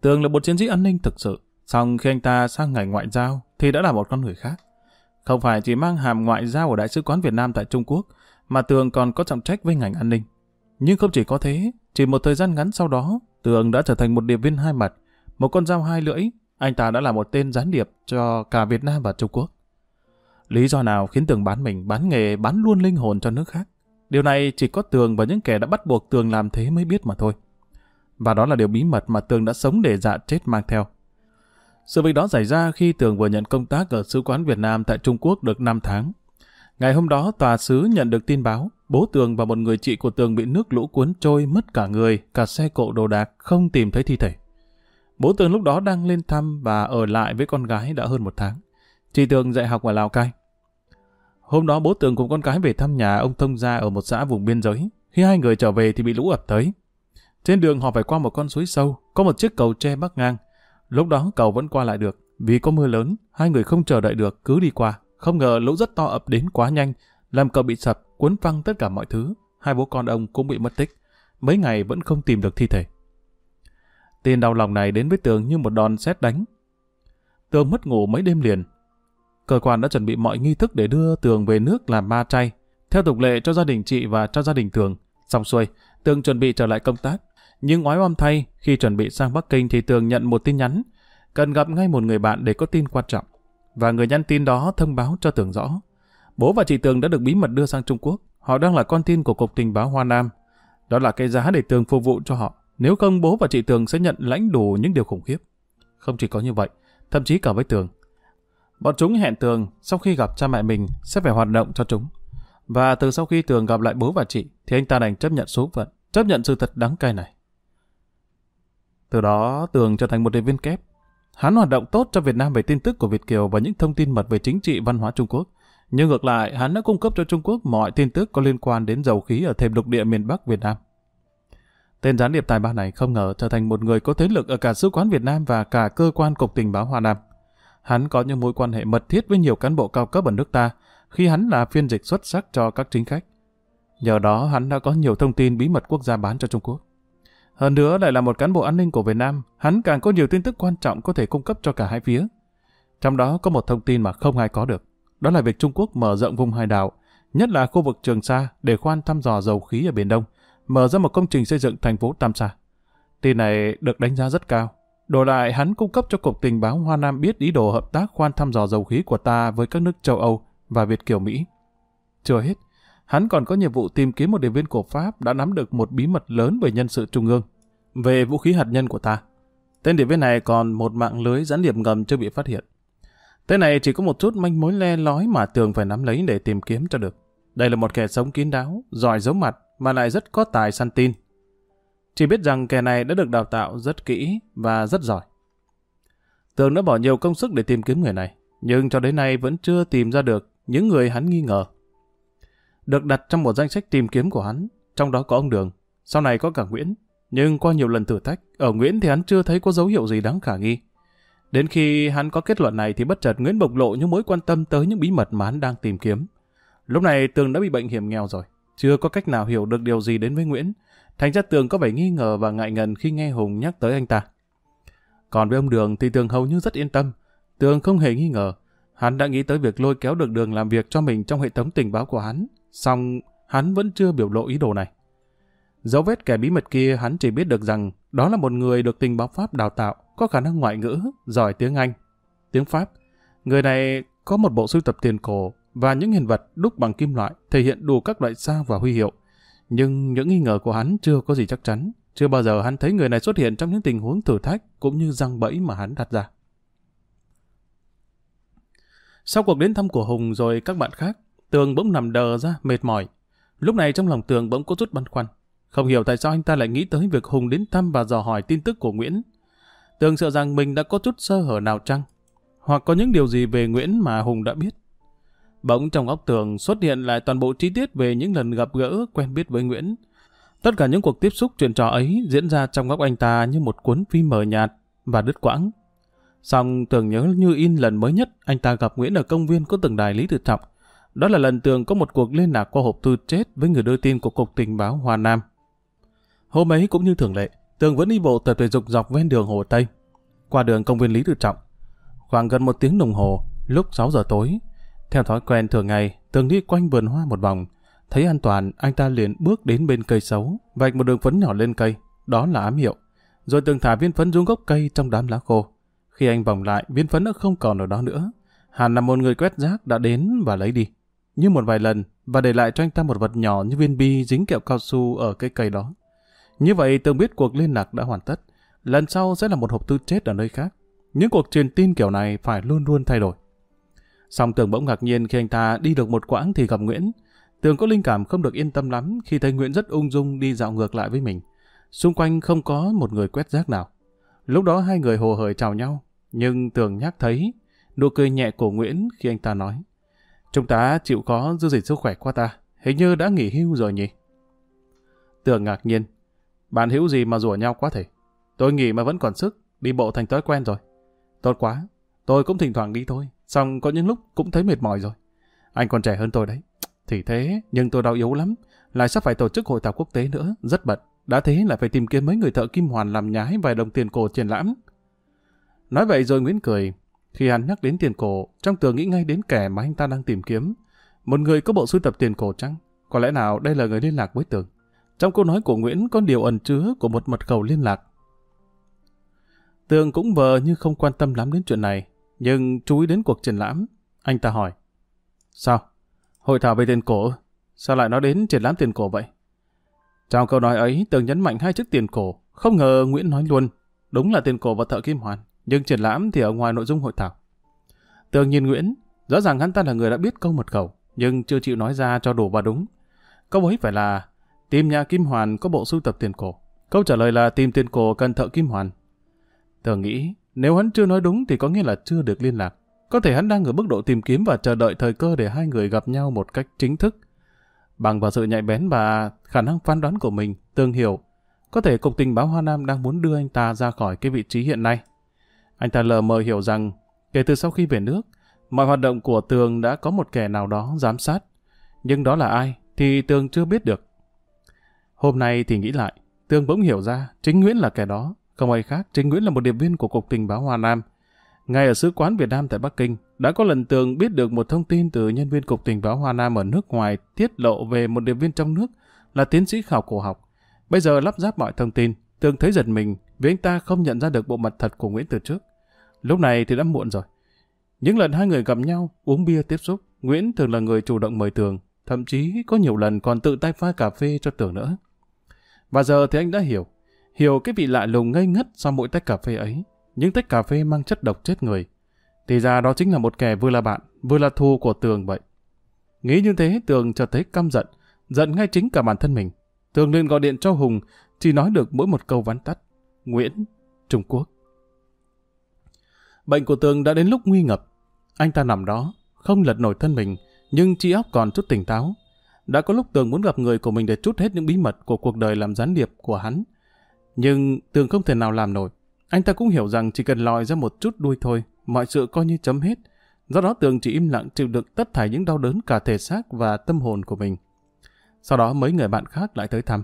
Tường là một chiến sĩ an ninh thực sự, song khi anh ta sang ngành ngoại giao thì đã là một con người khác. Không phải chỉ mang hàm ngoại giao ở Đại sứ quán Việt Nam tại Trung Quốc, mà Tường còn có trọng trách với ngành an ninh. Nhưng không chỉ có thế, chỉ một thời gian ngắn sau đó, Tường đã trở thành một điệp viên hai mặt, một con dao hai lưỡi anh ta đã là một tên gián điệp cho cả Việt Nam và Trung Quốc. Lý do nào khiến Tường bán mình, bán nghề, bán luôn linh hồn cho nước khác? Điều này chỉ có Tường và những kẻ đã bắt buộc Tường làm thế mới biết mà thôi. Và đó là điều bí mật mà Tường đã sống để dạ chết mang theo. Sự việc đó xảy ra khi Tường vừa nhận công tác ở Sứ quán Việt Nam tại Trung Quốc được 5 tháng. Ngày hôm đó, tòa sứ nhận được tin báo, bố Tường và một người chị của Tường bị nước lũ cuốn trôi mất cả người, cả xe cộ đồ đạc, không tìm thấy thi thể. Bố Tường lúc đó đang lên thăm và ở lại với con gái đã hơn một tháng. Chị Tường dạy học ở Lào Cai. Hôm đó bố Tường cùng con cái về thăm nhà ông Thông Gia ở một xã vùng biên giới. Khi hai người trở về thì bị lũ ập tới. Trên đường họ phải qua một con suối sâu, có một chiếc cầu tre bắc ngang. Lúc đó cầu vẫn qua lại được. Vì có mưa lớn, hai người không chờ đợi được, cứ đi qua. Không ngờ lũ rất to ập đến quá nhanh, làm cầu bị sập, cuốn phăng tất cả mọi thứ. Hai bố con ông cũng bị mất tích. Mấy ngày vẫn không tìm được thi thể. Tin đau lòng này đến với Tường như một đòn sét đánh. Tường mất ngủ mấy đêm liền. Cơ quan đã chuẩn bị mọi nghi thức để đưa Tường về nước làm ma chay, theo tục lệ cho gia đình chị và cho gia đình Tường. Xong xuôi, Tường chuẩn bị trở lại công tác. Nhưng oái oăm thay, khi chuẩn bị sang Bắc Kinh thì Tường nhận một tin nhắn, cần gặp ngay một người bạn để có tin quan trọng. Và người nhắn tin đó thông báo cho Tường rõ. Bố và chị Tường đã được bí mật đưa sang Trung Quốc. Họ đang là con tin của Cục Tình báo Hoa Nam. Đó là cái giá để Tường phục vụ cho họ. Nếu không bố và chị Tường sẽ nhận lãnh đủ những điều khủng khiếp. Không chỉ có như vậy, thậm chí cả với Tường. Bọn chúng hẹn Tường sau khi gặp cha mẹ mình sẽ phải hoạt động cho chúng. Và từ sau khi Tường gặp lại bố và chị thì anh ta đành chấp nhận số phận, chấp nhận sự thật đắng cay này. Từ đó Tường trở thành một điệp viên kép. Hắn hoạt động tốt cho Việt Nam về tin tức của Việt Kiều và những thông tin mật về chính trị văn hóa Trung Quốc. Nhưng ngược lại, hắn đã cung cấp cho Trung Quốc mọi tin tức có liên quan đến dầu khí ở thềm lục địa miền Bắc Việt Nam. Tên gián điệp tài ba này không ngờ trở thành một người có thế lực ở cả sứ quán Việt Nam và cả cơ quan cục tình báo Hoa Nam. Hắn có những mối quan hệ mật thiết với nhiều cán bộ cao cấp ở nước ta, khi hắn là phiên dịch xuất sắc cho các chính khách. Nhờ đó hắn đã có nhiều thông tin bí mật quốc gia bán cho Trung Quốc. Hơn nữa lại là một cán bộ an ninh của Việt Nam, hắn càng có nhiều tin tức quan trọng có thể cung cấp cho cả hai phía. Trong đó có một thông tin mà không ai có được, đó là việc Trung Quốc mở rộng vùng hải đảo, nhất là khu vực Trường Sa để khoan thăm dò dầu khí ở Biển Đông, mở ra một công trình xây dựng thành phố Tam Sa. Tin này được đánh giá rất cao. Đổi lại, hắn cung cấp cho Cục Tình báo Hoa Nam biết ý đồ hợp tác khoan thăm dò dầu khí của ta với các nước châu Âu và Việt Kiều Mỹ. Chưa hết, hắn còn có nhiệm vụ tìm kiếm một điệp viên của Pháp đã nắm được một bí mật lớn về nhân sự trung ương, về vũ khí hạt nhân của ta. Tên điệp viên này còn một mạng lưới gián điệp ngầm chưa bị phát hiện. Tên này chỉ có một chút manh mối le lói mà tường phải nắm lấy để tìm kiếm cho được. Đây là một kẻ sống kín đáo, giỏi giấu mặt mà lại rất có tài săn tin. Chỉ biết rằng kẻ này đã được đào tạo rất kỹ và rất giỏi. Tường đã bỏ nhiều công sức để tìm kiếm người này, nhưng cho đến nay vẫn chưa tìm ra được những người hắn nghi ngờ. Được đặt trong một danh sách tìm kiếm của hắn, trong đó có ông Đường, sau này có cả Nguyễn. Nhưng qua nhiều lần thử thách, ở Nguyễn thì hắn chưa thấy có dấu hiệu gì đáng khả nghi. Đến khi hắn có kết luận này thì bất chợt Nguyễn bộc lộ những mối quan tâm tới những bí mật mà hắn đang tìm kiếm. Lúc này Tường đã bị bệnh hiểm nghèo rồi, chưa có cách nào hiểu được điều gì đến với Nguyễn. Thành ra Tường có vẻ nghi ngờ và ngại ngần khi nghe Hùng nhắc tới anh ta. Còn với ông Đường thì Tường hầu như rất yên tâm. Tường không hề nghi ngờ. Hắn đã nghĩ tới việc lôi kéo được Đường làm việc cho mình trong hệ thống tình báo của hắn. Song hắn vẫn chưa biểu lộ ý đồ này. Dấu vết kẻ bí mật kia hắn chỉ biết được rằng đó là một người được tình báo Pháp đào tạo, có khả năng ngoại ngữ, giỏi tiếng Anh, tiếng Pháp. Người này có một bộ sưu tập tiền cổ và những hiện vật đúc bằng kim loại thể hiện đủ các loại sao và huy hiệu. Nhưng những nghi ngờ của hắn chưa có gì chắc chắn. Chưa bao giờ hắn thấy người này xuất hiện trong những tình huống thử thách cũng như răng bẫy mà hắn đặt ra. Sau cuộc đến thăm của Hùng rồi các bạn khác, Tường bỗng nằm đờ ra, mệt mỏi. Lúc này trong lòng Tường bỗng có chút băn khoăn. Không hiểu tại sao anh ta lại nghĩ tới việc Hùng đến thăm và dò hỏi tin tức của Nguyễn. Tường sợ rằng mình đã có chút sơ hở nào chăng? Hoặc có những điều gì về Nguyễn mà Hùng đã biết? Bỗng trong óc Tường xuất hiện lại toàn bộ chi tiết về những lần gặp gỡ quen biết với Nguyễn. Tất cả những cuộc tiếp xúc chuyện trò ấy diễn ra trong góc anh ta như một cuốn phim mờ nhạt và đứt quãng. Xong Tường nhớ như in lần mới nhất anh ta gặp Nguyễn ở công viên có từng đài Lý Tự Trọng. Đó là lần Tường có một cuộc liên lạc qua hộp thư chết với người đưa tin của Cục Tình báo Hoa Nam. Hôm ấy cũng như thường lệ, Tường vẫn đi bộ tập thể dục dọc ven đường Hồ Tây, qua đường công viên Lý Tự Trọng. Khoảng gần một tiếng đồng hồ, lúc 6 giờ tối, theo thói quen thường ngày, Tường đi quanh vườn hoa một vòng. Thấy an toàn, anh ta liền bước đến bên cây xấu, vạch một đường phấn nhỏ lên cây. Đó là ám hiệu. Rồi Tường thả viên phấn xuống gốc cây trong đám lá khô. Khi anh vòng lại, viên phấn đã không còn ở đó nữa. Hẳn là một người quét rác đã đến và lấy đi. Như một vài lần, và để lại cho anh ta một vật nhỏ như viên bi dính kẹo cao su ở cây cây đó. Như vậy Tường biết cuộc liên lạc đã hoàn tất. Lần sau sẽ là một hộp thư chết ở nơi khác. Những cuộc truyền tin kiểu này phải luôn luôn thay đổi. Song Tường bỗng ngạc nhiên khi anh ta đi được một quãng thì gặp Nguyễn. Tường có linh cảm không được yên tâm lắm khi thấy Nguyễn rất ung dung đi dạo ngược lại với mình. Xung quanh không có một người quét rác nào. Lúc đó hai người hồ hởi chào nhau, nhưng Tường nhắc thấy nụ cười nhẹ của Nguyễn khi anh ta nói. Chúng ta chịu có giữ gìn sức khỏe qua ta, hình như đã nghỉ hưu rồi nhỉ? Tường ngạc nhiên. Bạn hiểu gì mà rủa nhau quá thể? Tôi nghỉ mà vẫn còn sức, đi bộ thành thói quen rồi. Tốt quá, tôi cũng thỉnh thoảng đi thôi, xong có những lúc cũng thấy mệt mỏi rồi. Anh còn trẻ hơn tôi đấy. Thì thế, nhưng tôi đau yếu lắm, lại sắp phải tổ chức hội thảo quốc tế nữa, rất bận. Đã thế lại phải tìm kiếm mấy người thợ kim hoàn làm nhái vài đồng tiền cổ triển lãm. Nói vậy rồi Nguyễn cười. Khi hắn nhắc đến tiền cổ, trong tường nghĩ ngay đến kẻ mà anh ta đang tìm kiếm. Một người có bộ sưu tập tiền cổ chăng? Có lẽ nào đây là người liên lạc với tường? Trong câu nói của Nguyễn có điều ẩn chứa của một mật khẩu liên lạc. Tường cũng vờ như không quan tâm lắm đến chuyện này, nhưng chú ý đến cuộc triển lãm. Anh ta hỏi. Sao? Hội thảo về tiền cổ? sao lại nói đến triển lãm tiền cổ vậy? Trong câu nói ấy, Tường nhấn mạnh hai chiếc tiền cổ, không ngờ Nguyễn nói luôn, đúng là tiền cổ và thợ kim hoàn, nhưng triển lãm thì ở ngoài nội dung hội thảo. Tường nhìn Nguyễn, rõ ràng hắn ta là người đã biết câu mật khẩu, nhưng chưa chịu nói ra cho đủ và đúng. Câu ấy phải là tìm nhà kim hoàn có bộ sưu tập tiền cổ. Câu trả lời là tìm tiền cổ cần thợ kim hoàn. Tường nghĩ, nếu hắn chưa nói đúng thì có nghĩa là chưa được liên lạc. Có thể hắn đang ở mức độ tìm kiếm và chờ đợi thời cơ để hai người gặp nhau một cách chính thức. Bằng vào sự nhạy bén và khả năng phán đoán của mình, Tường hiểu, có thể Cục Tình báo Hoa Nam đang muốn đưa anh ta ra khỏi cái vị trí hiện nay. Anh ta lờ mờ hiểu rằng, kể từ sau khi về nước, mọi hoạt động của Tường đã có một kẻ nào đó giám sát. Nhưng đó là ai thì Tường chưa biết được. Hôm nay thì nghĩ lại, Tường bỗng hiểu ra chính Nguyễn là kẻ đó, không ai khác, Trình Nguyễn là một điệp viên của Cục Tình báo Hoa Nam. Ngay ở Sứ quán Việt Nam tại Bắc Kinh, đã có lần Tường biết được một thông tin từ nhân viên Cục Tình báo Hoa Nam ở nước ngoài tiết lộ về một điệp viên trong nước là tiến sĩ khảo cổ học. Bây giờ lắp ráp mọi thông tin, Tường thấy giật mình vì anh ta không nhận ra được bộ mặt thật của Nguyễn từ trước. Lúc này thì đã muộn rồi. Những lần hai người gặp nhau, uống bia tiếp xúc, Nguyễn thường là người chủ động mời Tường, thậm chí có nhiều lần còn tự tay pha cà phê cho Tường nữa. Và giờ thì anh đã hiểu, hiểu cái vị lạ lùng ngây ngất sau mỗi tách cà phê ấy, những tách cà phê mang chất độc chết người. Thì ra đó chính là một kẻ vừa là bạn, vừa là thù của Tường vậy. Nghĩ như thế Tường chợt thấy căm giận, giận ngay chính cả bản thân mình. Tường liền gọi điện cho Hùng, chỉ nói được mỗi một câu vắn tắt. Nguyễn, Trung Quốc. Bệnh của Tường đã đến lúc nguy ngập. Anh ta nằm đó, không lật nổi thân mình, nhưng trí óc còn chút tỉnh táo. Đã có lúc Tường muốn gặp người của mình để chút hết những bí mật của cuộc đời làm gián điệp của hắn. Nhưng Tường không thể nào làm nổi. Anh ta cũng hiểu rằng chỉ cần lòi ra một chút đuôi thôi, mọi sự coi như chấm hết. Do đó Tường chỉ im lặng chịu đựng tất thảy những đau đớn cả thể xác và tâm hồn của mình. Sau đó mấy người bạn khác lại tới thăm.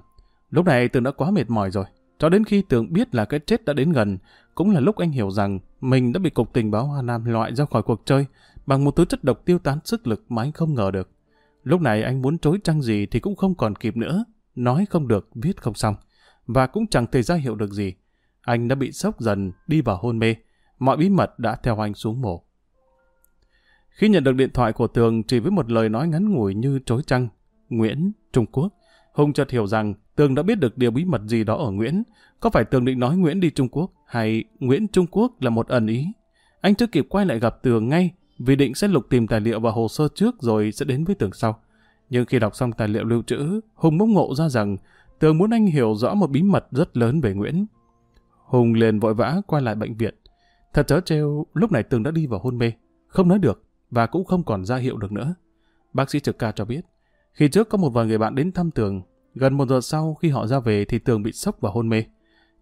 Lúc này Tường đã quá mệt mỏi rồi. Cho đến khi Tường biết là cái chết đã đến gần, cũng là lúc anh hiểu rằng mình đã bị cục tình báo Hoa Nam loại ra khỏi cuộc chơi bằng một thứ chất độc tiêu tán sức lực mà anh không ngờ được. Lúc này anh muốn chối trăng gì thì cũng không còn kịp nữa. Nói không được, viết không xong. Và cũng chẳng thể ra hiệu được gì. Anh đã bị sốc dần, đi vào hôn mê. Mọi bí mật đã theo anh xuống mổ. Khi nhận được điện thoại của Tường chỉ với một lời nói ngắn ngủi như chối trăng, Nguyễn, Trung Quốc, Hùng chợt hiểu rằng Tường đã biết được điều bí mật gì đó ở Nguyễn. Có phải Tường định nói Nguyễn đi Trung Quốc hay Nguyễn Trung Quốc là một ẩn ý? Anh chưa kịp quay lại gặp Tường ngay vì định sẽ lục tìm tài liệu và hồ sơ trước rồi sẽ đến với Tường sau. Nhưng khi đọc xong tài liệu lưu trữ, Hùng bỗng ngộ ra rằng Tường muốn anh hiểu rõ một bí mật rất lớn về Nguyễn. Hùng liền vội vã quay lại bệnh viện. Thật chớ trêu, lúc này Tường đã đi vào hôn mê, không nói được và cũng không còn ra hiệu được nữa. Bác sĩ trực ca cho biết, khi trước có một vài người bạn đến thăm Tường, gần một giờ sau khi họ ra về thì Tường bị sốc và hôn mê.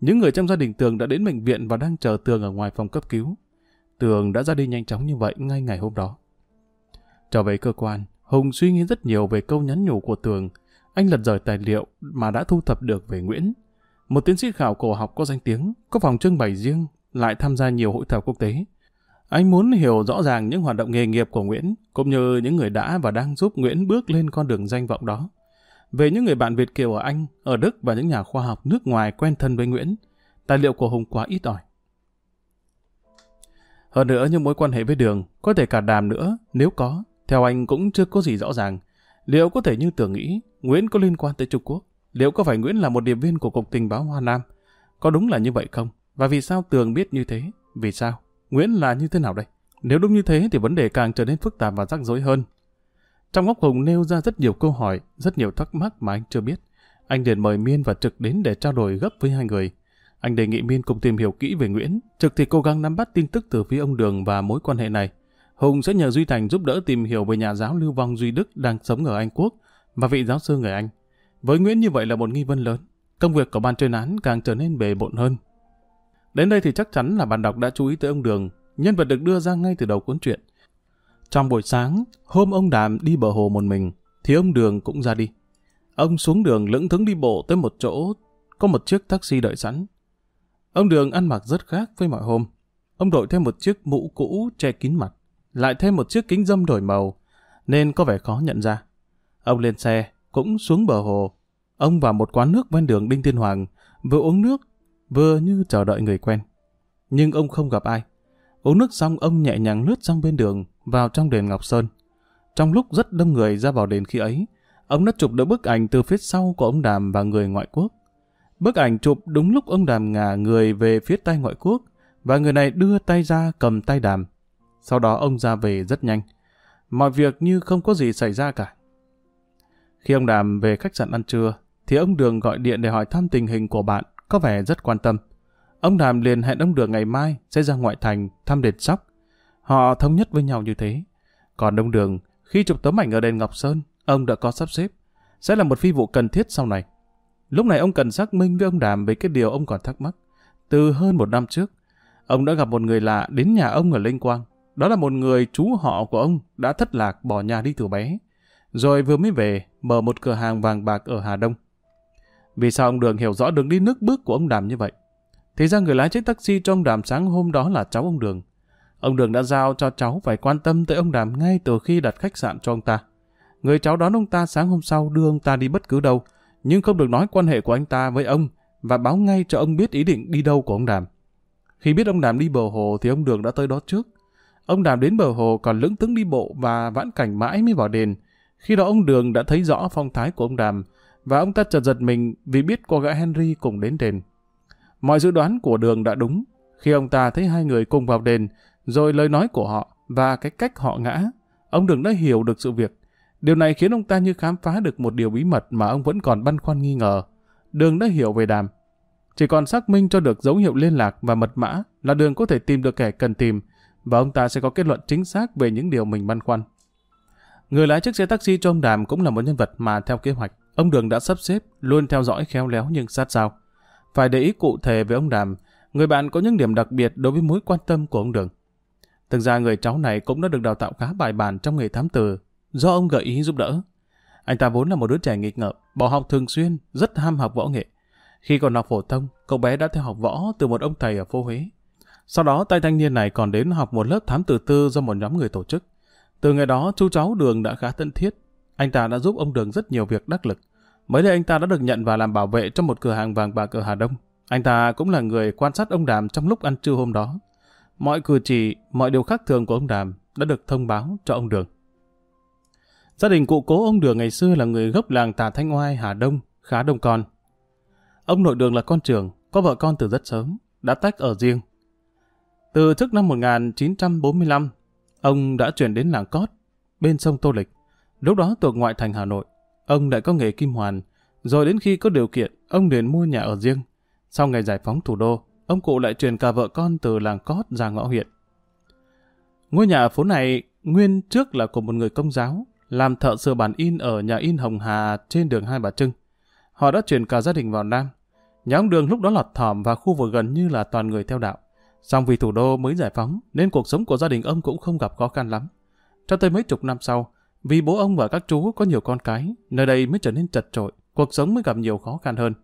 Những người trong gia đình Tường đã đến bệnh viện và đang chờ Tường ở ngoài phòng cấp cứu. Tường đã ra đi nhanh chóng như vậy ngay ngày hôm đó. Trở về cơ quan, Hùng suy nghĩ rất nhiều về câu nhắn nhủ của Tường. Anh lật rời tài liệu mà đã thu thập được về Nguyễn. Một tiến sĩ khảo cổ học có danh tiếng, có phòng trưng bày riêng, lại tham gia nhiều hội thảo quốc tế. Anh muốn hiểu rõ ràng những hoạt động nghề nghiệp của Nguyễn, cũng như những người đã và đang giúp Nguyễn bước lên con đường danh vọng đó. Về những người bạn Việt Kiều ở Anh, ở Đức và những nhà khoa học nước ngoài quen thân với Nguyễn, tài liệu của Hùng quá ít ỏi. Hơn nữa những mối quan hệ với Đường, có thể cả đàm nữa, nếu có, theo anh cũng chưa có gì rõ ràng. Liệu có thể như tưởng nghĩ, Nguyễn có liên quan tới Trung Quốc? Liệu có phải Nguyễn là một điệp viên của Cục Tình báo Hoa Nam? Có đúng là như vậy không? Và vì sao Tường biết như thế? Vì sao? Nguyễn là như thế nào đây? Nếu đúng như thế thì vấn đề càng trở nên phức tạp và rắc rối hơn. Trong góc Hùng nêu ra rất nhiều câu hỏi, rất nhiều thắc mắc mà anh chưa biết. Anh liền mời Miên và Trực đến để trao đổi gấp với hai người. Anh đề nghị Miên cùng tìm hiểu kỹ về Nguyễn, Trực thì cố gắng nắm bắt tin tức từ phía ông Đường và mối quan hệ này. Hùng sẽ nhờ Duy Thành giúp đỡ tìm hiểu về nhà giáo lưu vong Duy Đức đang sống ở Anh Quốc và vị giáo sư người Anh. Với Nguyễn như vậy là một nghi vấn lớn. Công việc của ban chuyên án càng trở nên bề bộn hơn. Đến đây thì chắc chắn là bạn đọc đã chú ý tới ông Đường, nhân vật được đưa ra ngay từ đầu cuốn truyện. Trong buổi sáng, hôm ông Đàm đi bờ hồ một mình, thì ông Đường cũng ra đi. Ông xuống đường lững thững đi bộ tới một chỗ, có một chiếc taxi đợi sẵn. Ông Đường ăn mặc rất khác với mọi hôm. Ông đội thêm một chiếc mũ cũ che kín mặt, lại thêm một chiếc kính dâm đổi màu, nên có vẻ khó nhận ra. Ông lên xe, cũng xuống bờ hồ. Ông vào một quán nước ven đường Đinh Tiên Hoàng, vừa uống nước, vừa như chờ đợi người quen. Nhưng ông không gặp ai. Uống nước xong ông nhẹ nhàng lướt sang bên đường, vào trong đền Ngọc Sơn. Trong lúc rất đông người ra vào đền khi ấy, Ông đã chụp được bức ảnh từ phía sau của ông Đàm và người ngoại quốc. Bức ảnh chụp đúng lúc ông Đàm ngả người về phía tay ngoại quốc và người này đưa tay ra cầm tay Đàm. Sau đó ông ra về rất nhanh. Mọi việc như không có gì xảy ra cả. Khi ông Đàm về khách sạn ăn trưa, thì ông Đường gọi điện để hỏi thăm tình hình của bạn, có vẻ rất quan tâm. Ông Đàm liền hẹn ông Đường ngày mai sẽ ra ngoại thành thăm đền sóc. Họ thống nhất với nhau như thế. Còn ông Đường, khi chụp tấm ảnh ở đền Ngọc Sơn, ông đã có sắp xếp. Sẽ là một phi vụ cần thiết sau này. Lúc này ông cần xác minh với ông Đàm về cái điều ông còn thắc mắc. Từ hơn một năm trước, ông đã gặp một người lạ đến nhà ông ở Linh Quang. Đó là một người chú họ của ông đã thất lạc bỏ nhà đi từ bé. Rồi vừa mới về, mở một cửa hàng vàng bạc ở Hà Đông. Vì sao ông Đường hiểu rõ đường đi nước bước của ông Đàm như vậy? Thì ra người lái chiếc taxi trong Đàm sáng hôm đó là cháu ông Đường. Ông Đường đã giao cho cháu phải quan tâm tới ông Đàm ngay từ khi đặt khách sạn cho ông ta. Người cháu đón ông ta sáng hôm sau đưa ông ta đi bất cứ đâu, nhưng không được nói quan hệ của anh ta với ông và báo ngay cho ông biết ý định đi đâu của ông Đàm. Khi biết ông Đàm đi bờ hồ thì ông Đường đã tới đó trước. Ông Đàm đến bờ hồ còn lững tướng đi bộ và vãn cảnh mãi mới vào đền. Khi đó ông Đường đã thấy rõ phong thái của ông Đàm và ông ta chợt giật mình vì biết cô gã Henry cùng đến đền. Mọi dự đoán của Đường đã đúng. Khi ông ta thấy hai người cùng vào đền, rồi lời nói của họ và cái cách họ ngã, ông Đường đã hiểu được sự việc. Điều này khiến ông ta như khám phá được một điều bí mật mà ông vẫn còn băn khoăn nghi ngờ. Đường đã hiểu về đàm. Chỉ còn xác minh cho được dấu hiệu liên lạc và mật mã là đường có thể tìm được kẻ cần tìm và ông ta sẽ có kết luận chính xác về những điều mình băn khoăn. Người lái chiếc xe taxi cho ông Đàm cũng là một nhân vật mà theo kế hoạch, ông Đường đã sắp xếp, luôn theo dõi khéo léo nhưng sát sao. Phải để ý cụ thể về ông Đàm, người bạn có những điểm đặc biệt đối với mối quan tâm của ông Đường. Thực ra người cháu này cũng đã được đào tạo khá bài bản trong nghề thám tử, do ông gợi ý giúp đỡ. Anh ta vốn là một đứa trẻ nghịch ngợm, bỏ học thường xuyên, rất ham học võ nghệ. Khi còn học phổ thông, cậu bé đã theo học võ từ một ông thầy ở phố Huế. Sau đó tay thanh niên này còn đến học một lớp thám tử tư do một nhóm người tổ chức. Từ ngày đó, chú cháu Đường đã khá thân thiết. Anh ta đã giúp ông Đường rất nhiều việc đắc lực. Mới đây anh ta đã được nhận vào làm bảo vệ trong một cửa hàng vàng bạc ở Hà Đông. Anh ta cũng là người quan sát ông Đàm trong lúc ăn trưa hôm đó. Mọi cử chỉ, mọi điều khác thường của ông Đàm đã được thông báo cho ông Đường. Gia đình cụ cố ông Đường ngày xưa là người gốc làng Tà Thanh Oai, Hà Đông, khá đông con. Ông nội Đường là con trưởng, có vợ con từ rất sớm, đã tách ở riêng. Từ trước năm 1945, ông đã chuyển đến làng Cót, bên sông Tô Lịch. Lúc đó thuộc ngoại thành Hà Nội, ông lại có nghề kim hoàn. Rồi đến khi có điều kiện, ông liền mua nhà ở riêng. Sau ngày giải phóng thủ đô, ông cụ lại chuyển cả vợ con từ làng Cót ra ngõ huyện. Ngôi nhà ở phố này nguyên trước là của một người công giáo, làm thợ sửa bản in ở nhà in Hồng Hà trên đường Hai Bà Trưng. Họ đã chuyển cả gia đình vào Nam. Nhà ông Đường lúc đó lọt thỏm và khu vực gần như là toàn người theo đạo. Song vì thủ đô mới giải phóng nên cuộc sống của gia đình ông cũng không gặp khó khăn lắm. Cho tới mấy chục năm sau, vì bố ông và các chú có nhiều con cái, nơi đây mới trở nên chật trội, cuộc sống mới gặp nhiều khó khăn hơn.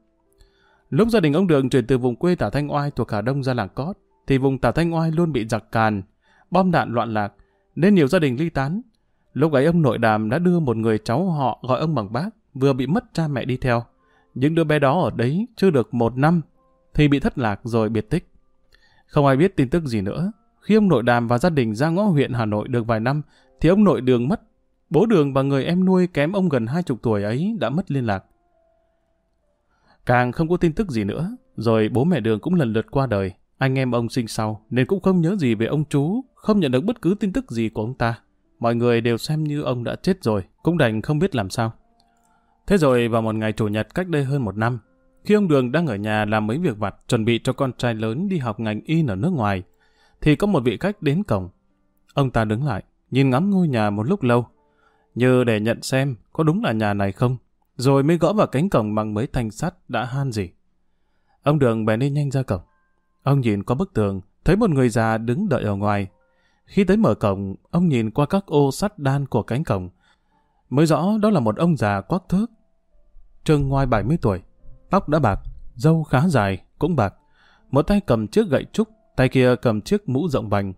Lúc gia đình ông Đường chuyển từ vùng quê Tả Thanh Oai thuộc Hà Đông ra làng Cót, thì vùng Tả Thanh Oai luôn bị giặc càn, bom đạn loạn lạc, nên nhiều gia đình ly tán. Lúc ấy ông nội đàm đã đưa một người cháu họ gọi ông bằng bác, vừa bị mất cha mẹ đi theo. Những đứa bé đó ở đấy chưa được một năm, thì bị thất lạc rồi biệt tích. Không ai biết tin tức gì nữa. Khi ông nội đàm và gia đình ra ngõ huyện Hà Nội được vài năm, thì ông nội đường mất. Bố đường và người em nuôi kém ông gần hai chục tuổi ấy đã mất liên lạc. Càng không có tin tức gì nữa, rồi bố mẹ đường cũng lần lượt qua đời. Anh em ông sinh sau, nên cũng không nhớ gì về ông chú, không nhận được bất cứ tin tức gì của ông ta. Mọi người đều xem như ông đã chết rồi, cũng đành không biết làm sao. Thế rồi vào một ngày chủ nhật cách đây hơn một năm, khi ông Đường đang ở nhà làm mấy việc vặt chuẩn bị cho con trai lớn đi học ngành y ở nước ngoài, thì có một vị khách đến cổng. Ông ta đứng lại, nhìn ngắm ngôi nhà một lúc lâu, như để nhận xem có đúng là nhà này không, rồi mới gõ vào cánh cổng bằng mấy thanh sắt đã han gì. Ông Đường bèn đi nhanh ra cổng. Ông nhìn qua bức tường, thấy một người già đứng đợi ở ngoài. Khi tới mở cổng, ông nhìn qua các ô sắt đan của cánh cổng. Mới rõ đó là một ông già quắc thước. Trừng ngoài 70 tuổi, tóc đã bạc, râu khá dài, cũng bạc. Một tay cầm chiếc gậy trúc, tay kia cầm chiếc mũ rộng vành.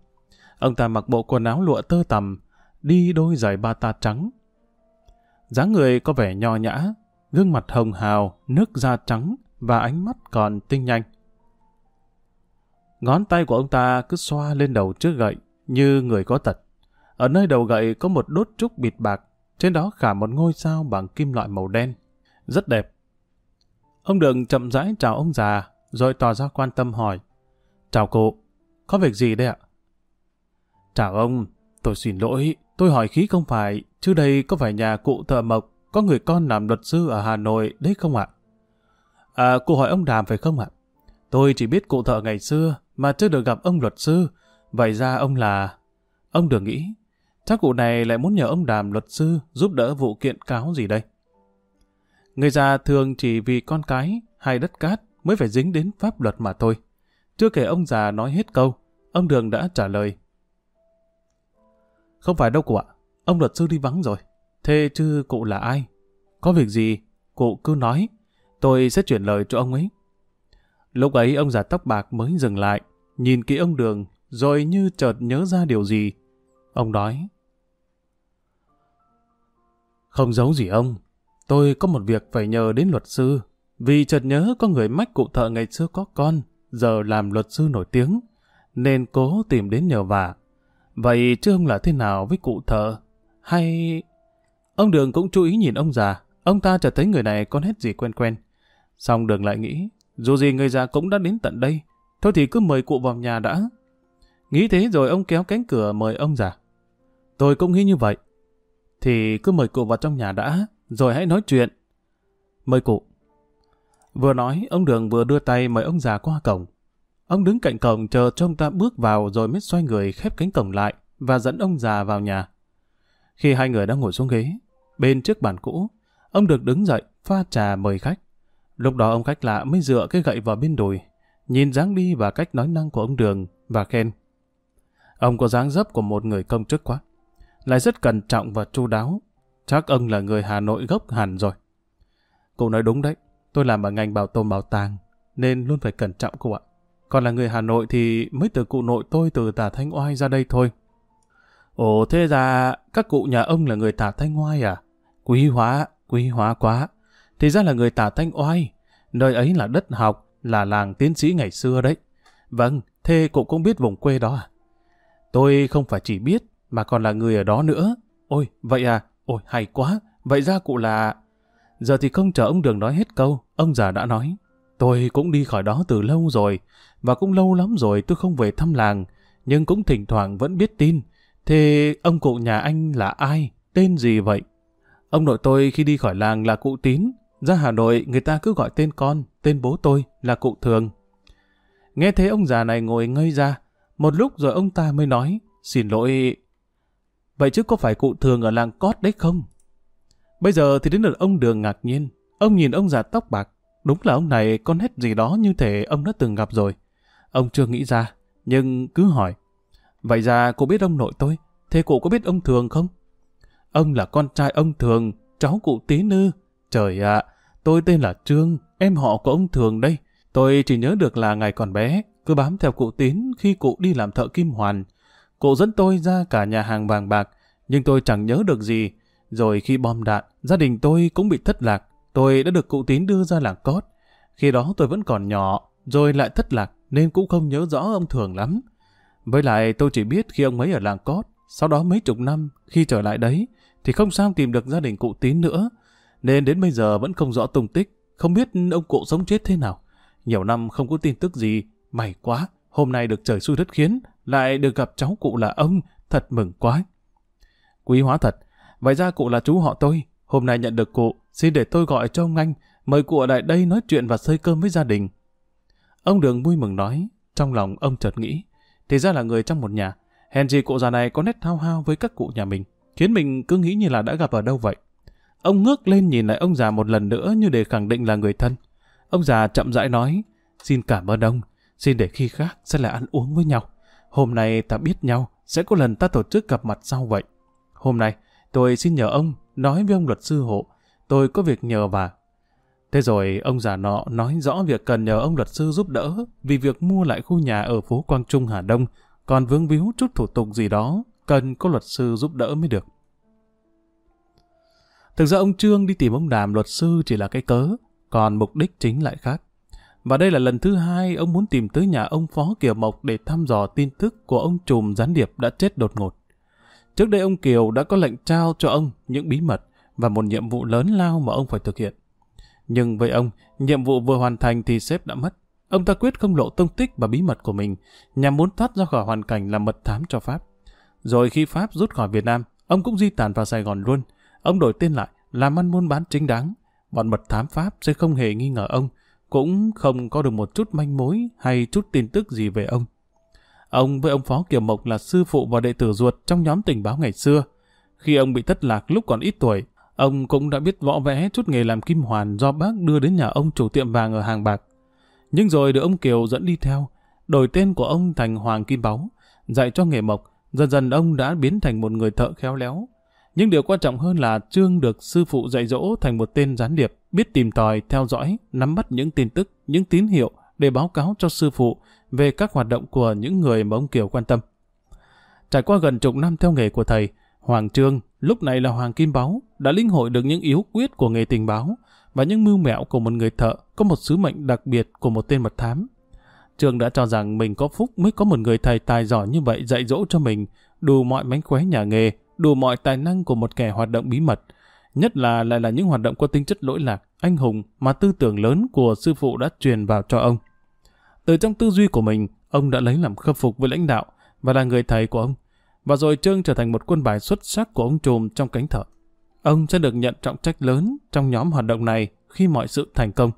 Ông ta mặc bộ quần áo lụa tơ tằm, đi đôi giày ba ta trắng. dáng người có vẻ nho nhã, gương mặt hồng hào, nước da trắng và ánh mắt còn tinh nhanh. Ngón tay của ông ta cứ xoa lên đầu chiếc gậy như người có tật. Ở nơi đầu gậy có một đốt trúc bịt bạc, trên đó khả một ngôi sao bằng kim loại màu đen. Rất đẹp. Ông Đường chậm rãi chào ông già, rồi tỏ ra quan tâm hỏi. Chào cụ, có việc gì đây ạ? Chào ông, tôi xin lỗi, tôi hỏi khí không phải, chứ đây có phải nhà cụ thợ mộc, có người con làm luật sư ở Hà Nội đấy không ạ? À, cụ hỏi ông Đàm phải không ạ? Tôi chỉ biết cụ thợ ngày xưa, mà chưa được gặp ông luật sư, vậy ra ông là... Ông đường nghĩ, chắc cụ này lại muốn nhờ ông Đàm luật sư giúp đỡ vụ kiện cáo gì đây? Người già thường chỉ vì con cái hay đất cát mới phải dính đến pháp luật mà thôi. Chưa kể ông già nói hết câu, ông Đường đã trả lời. Không phải đâu cụ ạ, ông luật sư đi vắng rồi. Thế chứ cụ là ai? Có việc gì, cụ cứ nói, tôi sẽ chuyển lời cho ông ấy. Lúc ấy ông già tóc bạc mới dừng lại, nhìn kỹ ông Đường, rồi như chợt nhớ ra điều gì. Ông nói, Không giấu gì ông, tôi có một việc phải nhờ đến luật sư, vì chợt nhớ có người mách cụ thợ ngày xưa có con, giờ làm luật sư nổi tiếng, nên cố tìm đến nhờ vả. Vậy chứ ông là thế nào với cụ thợ? Hay... Ông Đường cũng chú ý nhìn ông già, ông ta chợt thấy người này có nét gì quen quen. Xong Đường lại nghĩ, dù gì người già cũng đã đến tận đây, thôi thì cứ mời cụ vào nhà đã. Nghĩ thế rồi ông kéo cánh cửa mời ông già. Tôi cũng nghĩ như vậy. Thì cứ mời cụ vào trong nhà đã, rồi hãy nói chuyện. Mời cụ. Vừa nói, ông Đường vừa đưa tay mời ông già qua cổng. Ông đứng cạnh cổng chờ cho ông ta bước vào rồi mới xoay người khép cánh cổng lại và dẫn ông già vào nhà. Khi hai người đang ngồi xuống ghế, bên trước bàn cũ, ông được đứng dậy pha trà mời khách. Lúc đó ông khách lạ mới dựa cái gậy vào bên đùi, nhìn dáng đi và cách nói năng của ông Đường và khen. Ông có dáng dấp của một người công chức quá, lại rất cẩn trọng và chu đáo. Chắc ông là người Hà Nội gốc hẳn rồi. Cụ nói đúng đấy, tôi làm ở ngành bảo tồn bảo tàng, nên luôn phải cẩn trọng cô ạ. Còn là người Hà Nội thì mới từ cụ nội tôi từ tà Thanh Oai ra đây thôi. Ồ thế ra các cụ nhà ông là người tà Thanh Oai à? Quý hóa, quý hóa quá. Thì ra là người tà Thanh Oai. Nơi ấy là đất học, là làng tiến sĩ ngày xưa đấy. Vâng, thế cụ cũng biết vùng quê đó à? Tôi không phải chỉ biết, mà còn là người ở đó nữa. Ôi, vậy à? Ôi, hay quá. Vậy ra cụ là... Giờ thì không chờ ông Đường nói hết câu, ông già đã nói. Tôi cũng đi khỏi đó từ lâu rồi, và cũng lâu lắm rồi tôi không về thăm làng, nhưng cũng thỉnh thoảng vẫn biết tin. Thế ông cụ nhà anh là ai? Tên gì vậy? Ông nội tôi khi đi khỏi làng là cụ Tín. Ra Hà Nội người ta cứ gọi tên con, tên bố tôi là cụ Thường. Nghe thấy ông già này ngồi ngây ra, một lúc rồi ông ta mới nói, xin lỗi. Vậy chứ có phải cụ Thường ở làng Cót đấy không? Bây giờ thì đến lượt ông Đường ngạc nhiên. Ông nhìn ông già tóc bạc. Đúng là ông này con nét gì đó như thể ông đã từng gặp rồi. Ông chưa nghĩ ra, nhưng cứ hỏi. Vậy ra cô biết ông nội tôi, thế cụ có biết ông Thường không? Ông là con trai ông Thường, cháu cụ Tí Nư. Trời ạ, tôi tên là Trương, em họ của ông Thường đây. Tôi chỉ nhớ được là ngày còn bé, cứ bám theo cụ Tín khi cụ đi làm thợ kim hoàn. Cụ dẫn tôi ra cả nhà hàng vàng bạc, nhưng tôi chẳng nhớ được gì. Rồi khi bom đạn, gia đình tôi cũng bị thất lạc. Tôi đã được cụ Tín đưa ra làng cót. Khi đó tôi vẫn còn nhỏ, rồi lại thất lạc, nên cũng không nhớ rõ ông Thường lắm. Với lại tôi chỉ biết khi ông ấy ở làng cót, sau đó mấy chục năm, khi trở lại đấy, thì không sao tìm được gia đình cụ Tín nữa. Nên đến bây giờ vẫn không rõ tung tích, không biết ông cụ sống chết thế nào. Nhiều năm không có tin tức gì, may quá, hôm nay được trời xui đất khiến, lại được gặp cháu cụ là ông, thật mừng quá. Quý hóa thật, vậy ra cụ là chú họ tôi, hôm nay nhận được cụ, xin để tôi gọi cho ông anh, mời cụ ở lại đây nói chuyện và xơi cơm với gia đình. Ông Đường vui mừng nói, trong lòng ông chợt nghĩ, thì ra là người trong một nhà, hèn gì cụ già này có nét thao hao với các cụ nhà mình, khiến mình cứ nghĩ như là đã gặp ở đâu vậy. Ông ngước lên nhìn lại ông già một lần nữa như để khẳng định là người thân. Ông già chậm rãi nói, xin cảm ơn ông, xin để khi khác sẽ lại ăn uống với nhau. Hôm nay ta biết nhau, sẽ có lần ta tổ chức gặp mặt sau vậy. Hôm nay, tôi xin nhờ ông nói với ông luật sư hộ, tôi có việc nhờ bà. Thế rồi ông già nọ nói rõ việc cần nhờ ông luật sư giúp đỡ vì việc mua lại khu nhà ở phố Quang Trung Hà Đông còn vướng víu chút thủ tục gì đó cần có luật sư giúp đỡ mới được. Thực ra ông Trương đi tìm ông Đàm luật sư chỉ là cái cớ, còn mục đích chính lại khác. Và đây là lần thứ hai ông muốn tìm tới nhà ông Phó Kiều Mộc để thăm dò tin tức của ông trùm gián điệp đã chết đột ngột. Trước đây ông Kiều đã có lệnh trao cho ông những bí mật và một nhiệm vụ lớn lao mà ông phải thực hiện. Nhưng với ông, nhiệm vụ vừa hoàn thành thì sếp đã mất. Ông ta quyết không lộ tông tích và bí mật của mình, nhằm muốn thoát ra khỏi hoàn cảnh làm mật thám cho Pháp. Rồi khi Pháp rút khỏi Việt Nam, ông cũng di tản vào Sài Gòn luôn. Ông đổi tên lại, làm ăn buôn bán chính đáng. Bọn mật thám Pháp sẽ không hề nghi ngờ ông, cũng không có được một chút manh mối hay chút tin tức gì về ông. Ông với ông Phó Kiều Mộc là sư phụ và đệ tử ruột trong nhóm tình báo ngày xưa. Khi ông bị thất lạc lúc còn ít tuổi, ông cũng đã biết võ vẽ chút nghề làm kim hoàn do bác đưa đến nhà ông chủ tiệm vàng ở hàng bạc. Nhưng rồi được ông Kiều dẫn đi theo, đổi tên của ông thành Hoàng Kim Báu, dạy cho nghề mộc, dần dần ông đã biến thành một người thợ khéo léo. Nhưng điều quan trọng hơn là Trương được sư phụ dạy dỗ thành một tên gián điệp, biết tìm tòi, theo dõi, nắm bắt những tin tức, những tín hiệu để báo cáo cho sư phụ về các hoạt động của những người mà ông Kiều quan tâm. Trải qua gần chục năm theo nghề của thầy, Hoàng Trương, lúc này là Hoàng Kim Báu, đã linh hội được những yếu quyết của nghề tình báo và những mưu mẹo của một người thợ có một sứ mệnh đặc biệt của một tên mật thám. Trương đã cho rằng mình có phúc mới có một người thầy tài giỏi như vậy dạy dỗ cho mình đủ mọi mánh khóe nhà nghề, đủ mọi tài năng của một kẻ hoạt động bí mật. Nhất là lại là những hoạt động có tính chất lỗi lạc, anh hùng mà tư tưởng lớn của sư phụ đã truyền vào cho ông. Từ trong tư duy của mình, ông đã lấy làm khâm phục với lãnh đạo và là người thầy của ông. Và rồi Trương trở thành một quân bài xuất sắc của ông trùm trong cánh thợ. Ông sẽ được nhận trọng trách lớn trong nhóm hoạt động này khi mọi sự thành công.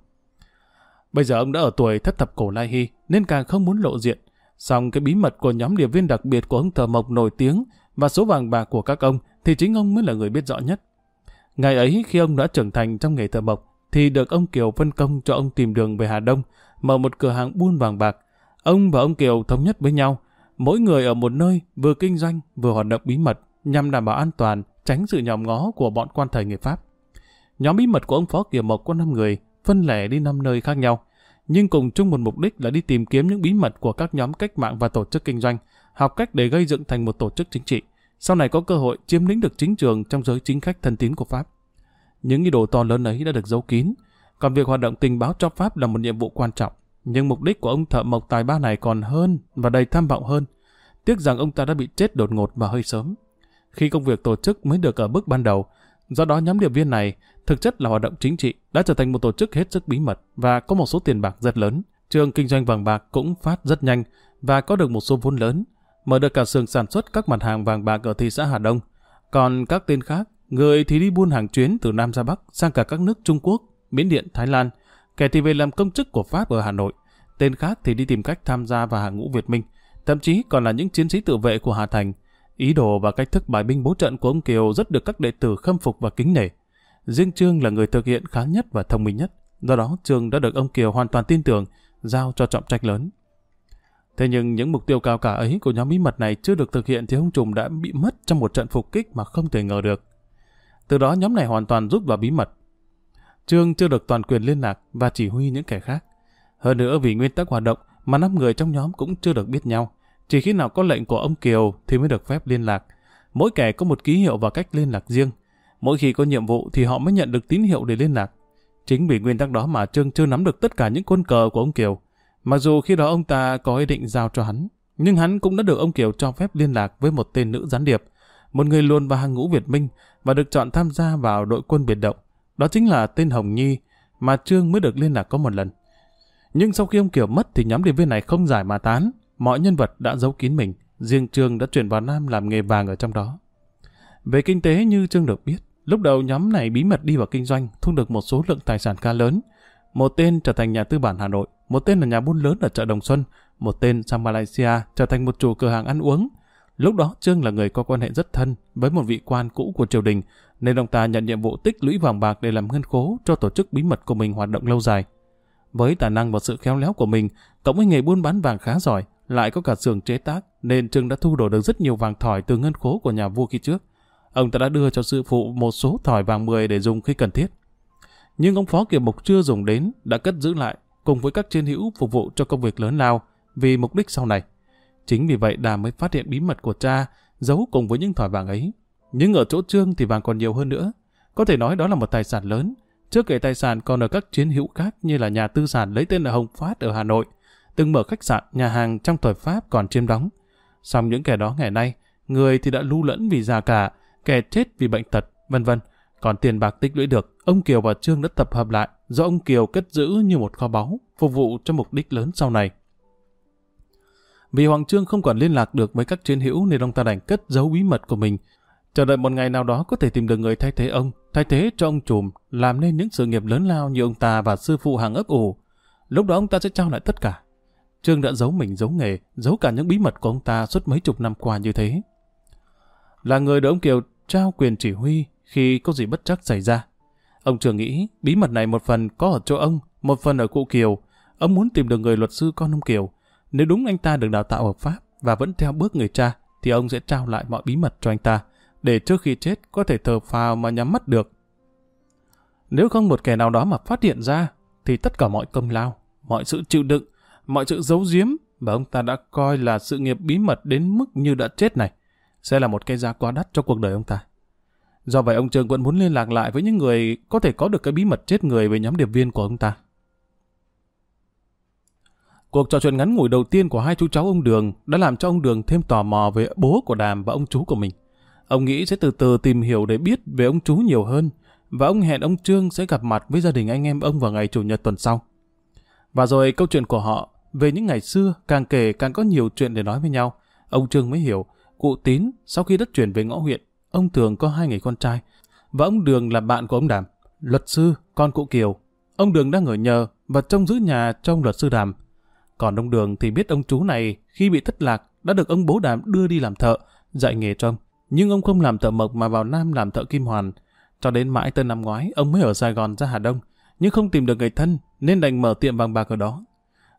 Bây giờ ông đã ở tuổi thất thập cổ lai hy nên càng không muốn lộ diện. Song cái bí mật của nhóm điệp viên đặc biệt của ông Thờ Mộc nổi tiếng và số vàng bạc của các ông thì chính ông mới là người biết rõ nhất. Ngày ấy khi ông đã trưởng thành trong nghề thợ mộc thì được ông Kiều phân công cho ông tìm đường về Hà Đông mở một cửa hàng buôn vàng bạc. Ông và ông Kiều thống nhất với nhau, mỗi người ở một nơi vừa kinh doanh vừa hoạt động bí mật nhằm đảm bảo an toàn, tránh sự nhòm ngó của bọn quan thời người Pháp. Nhóm bí mật của ông Phó Kiều Mộc có 5 người, phân lẻ đi 5 nơi khác nhau, nhưng cùng chung một mục đích là đi tìm kiếm những bí mật của các nhóm cách mạng và tổ chức kinh doanh, học cách để gây dựng thành một tổ chức chính trị, sau này có cơ hội chiếm lĩnh được chính trường trong giới chính khách thân tín của Pháp. Những ý đồ to lớn ấy đã được giấu kín, còn việc hoạt động tình báo cho Pháp là một nhiệm vụ quan trọng. Nhưng mục đích của ông thợ mộc tài ba này còn hơn và đầy tham vọng hơn. Tiếc rằng ông ta đã bị chết đột ngột và hơi sớm. Khi công việc tổ chức mới được ở bước ban đầu, do đó nhóm điệp viên này thực chất là hoạt động chính trị đã trở thành một tổ chức hết sức bí mật và có một số tiền bạc rất lớn. Trường kinh doanh vàng bạc cũng phát rất nhanh và có được một số vốn lớn, mở được cả xưởng sản xuất các mặt hàng vàng bạc ở thị xã Hà Đông. Còn các tên khác, người thì đi buôn hàng chuyến từ Nam ra Bắc sang cả các nước Trung Quốc, Miến Điện, Thái Lan, kẻ thì về làm công chức của Pháp ở Hà Nội, tên khác thì đi tìm cách tham gia vào hàng ngũ Việt Minh, thậm chí còn là những chiến sĩ tự vệ của Hà Thành. Ý đồ và cách thức bài binh bố trận của ông Kiều rất được các đệ tử khâm phục và kính nể. Riêng Trương là người thực hiện khá nhất và thông minh nhất, do đó Trương đã được ông Kiều hoàn toàn tin tưởng, giao cho trọng trách lớn. Thế nhưng những mục tiêu cao cả ấy của nhóm bí mật này chưa được thực hiện thì ông Trùm đã bị mất trong một trận phục kích mà không thể ngờ được. Từ đó nhóm này hoàn toàn rút vào bí mật, Trương chưa được toàn quyền liên lạc và chỉ huy những kẻ khác. Hơn nữa vì nguyên tắc hoạt động mà năm người trong nhóm cũng chưa được biết nhau. Chỉ khi nào có lệnh của ông Kiều thì mới được phép liên lạc. Mỗi kẻ có một ký hiệu và cách liên lạc riêng. Mỗi khi có nhiệm vụ thì họ mới nhận được tín hiệu để liên lạc. Chính vì nguyên tắc đó mà Trương chưa nắm được tất cả những quân cờ của ông Kiều. Mặc dù khi đó ông ta có ý định giao cho hắn, nhưng hắn cũng đã được ông Kiều cho phép liên lạc với một tên nữ gián điệp, một người luôn vào hàng ngũ Việt Minh và được chọn tham gia vào đội quân biệt động. Đó chính là tên Hồng Nhi mà Trương mới được liên lạc có một lần. Nhưng sau khi ông Kiều mất thì nhóm điệp viên này không giải mà tán. Mọi nhân vật đã giấu kín mình. Riêng Trương đã chuyển vào Nam làm nghề vàng ở trong đó. Về kinh tế như Trương được biết, lúc đầu nhóm này bí mật đi vào kinh doanh, thu được một số lượng tài sản khá lớn. Một tên trở thành nhà tư bản Hà Nội, một tên là nhà buôn lớn ở chợ Đồng Xuân, một tên sang Malaysia trở thành một chủ cửa hàng ăn uống. Lúc đó Trương là người có quan hệ rất thân với một vị quan cũ của triều đình, nên ông ta nhận nhiệm vụ tích lũy vàng bạc để làm ngân khố cho tổ chức bí mật của mình hoạt động lâu dài. Với tài năng và sự khéo léo của mình, cộng với nghề buôn bán vàng khá giỏi, lại có cả xưởng chế tác, nên Trương đã thu đổi được rất nhiều vàng thỏi từ ngân khố của nhà vua khi trước. Ông ta đã đưa cho sư phụ một số thỏi vàng 10 để dùng khi cần thiết. Nhưng ông Phó Kiều Mục chưa dùng đến, đã cất giữ lại, cùng với các chiến hữu phục vụ cho công việc lớn lao, vì mục đích sau này. Chính vì vậy Đà mới phát hiện bí mật của cha, giấu cùng với những thỏi vàng ấy. Nhưng ở chỗ Trương thì vàng còn nhiều hơn nữa. Có thể nói đó là một tài sản lớn. Chưa kể tài sản còn ở các chiến hữu khác như là nhà tư sản lấy tên là Hồng Phát ở Hà Nội, từng mở khách sạn, nhà hàng trong thời Pháp còn chiếm đóng. Song những kẻ đó ngày nay người thì đã lưu lẫn vì già cả, kẻ chết vì bệnh tật, vân vân. Còn tiền bạc tích lũy được, ông Kiều và Trương đã tập hợp lại, do ông Kiều cất giữ như một kho báu, phục vụ cho mục đích lớn sau này. Vì Hoàng Trương không còn liên lạc được với các chiến hữu nên ông ta đành cất giấu bí mật của mình, chờ đợi một ngày nào đó có thể tìm được người thay thế ông, thay thế cho ông trùm, làm nên những sự nghiệp lớn lao như ông ta và sư phụ hàng ấp ủ. Lúc đó ông ta sẽ trao lại tất cả. Trương đã giấu mình giấu nghề, giấu cả những bí mật của ông ta suốt mấy chục năm qua như thế. Là người được ông Kiều trao quyền chỉ huy khi có gì bất chắc xảy ra. Ông Trường nghĩ bí mật này một phần có ở chỗ ông, một phần ở cụ Kiều. Ông muốn tìm được người luật sư con ông Kiều. Nếu đúng anh ta được đào tạo hợp pháp và vẫn theo bước người cha, thì ông sẽ trao lại mọi bí mật cho anh ta, để trước khi chết có thể thờ phào mà nhắm mắt được. Nếu không một kẻ nào đó mà phát hiện ra, thì tất cả mọi công lao, mọi sự chịu đựng, mọi sự giấu giếm mà ông ta đã coi là sự nghiệp bí mật đến mức như đã chết này, sẽ là một cái giá quá đắt cho cuộc đời ông ta. Do vậy ông trương vẫn muốn liên lạc lại với những người có thể có được cái bí mật chết người về nhóm điệp viên của ông ta. Cuộc trò chuyện ngắn ngủi đầu tiên của hai chú cháu ông Đường đã làm cho ông Đường thêm tò mò về bố của Đàm và ông chú của mình. Ông nghĩ sẽ từ từ tìm hiểu để biết về ông chú nhiều hơn, và ông hẹn ông Trương sẽ gặp mặt với gia đình anh em ông vào ngày Chủ nhật tuần sau. Và rồi câu chuyện của họ về những ngày xưa càng kể càng có nhiều chuyện để nói với nhau. Ông Trương mới hiểu, cụ Tín sau khi đất chuyển về ngõ huyện, ông tường có hai người con trai, và ông Đường là bạn của ông Đàm, luật sư, con cụ Kiều. Ông Đường đang ở nhờ và trông giữ nhà trong luật sư Đàm. Còn ông Đường thì biết ông chú này khi bị thất lạc đã được ông bố Đàm đưa đi làm thợ, dạy nghề cho ông. Nhưng ông không làm thợ mộc mà vào Nam làm thợ kim hoàn. Cho đến mãi tân năm ngoái, ông mới ở Sài Gòn ra Hà Đông, nhưng không tìm được người thân nên đành mở tiệm vàng bạc ở đó.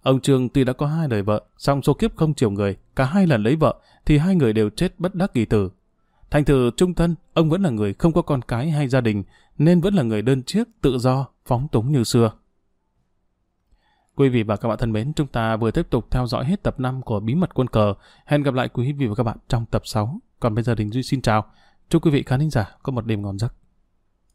Ông Trường tuy đã có hai đời vợ, song số kiếp không chiều người, cả hai lần lấy vợ thì hai người đều chết bất đắc kỳ tử. Thành thử trung thân, ông vẫn là người không có con cái hay gia đình, nên vẫn là người đơn chiếc, tự do, phóng túng như xưa. Quý vị và các bạn thân mến, chúng ta vừa tiếp tục theo dõi hết tập 5 của Bí mật quân cờ. Hẹn gặp lại quý vị và các bạn trong tập 6. Còn bây giờ Đình Duy xin chào. Chúc quý vị khán giả có một đêm ngon giấc.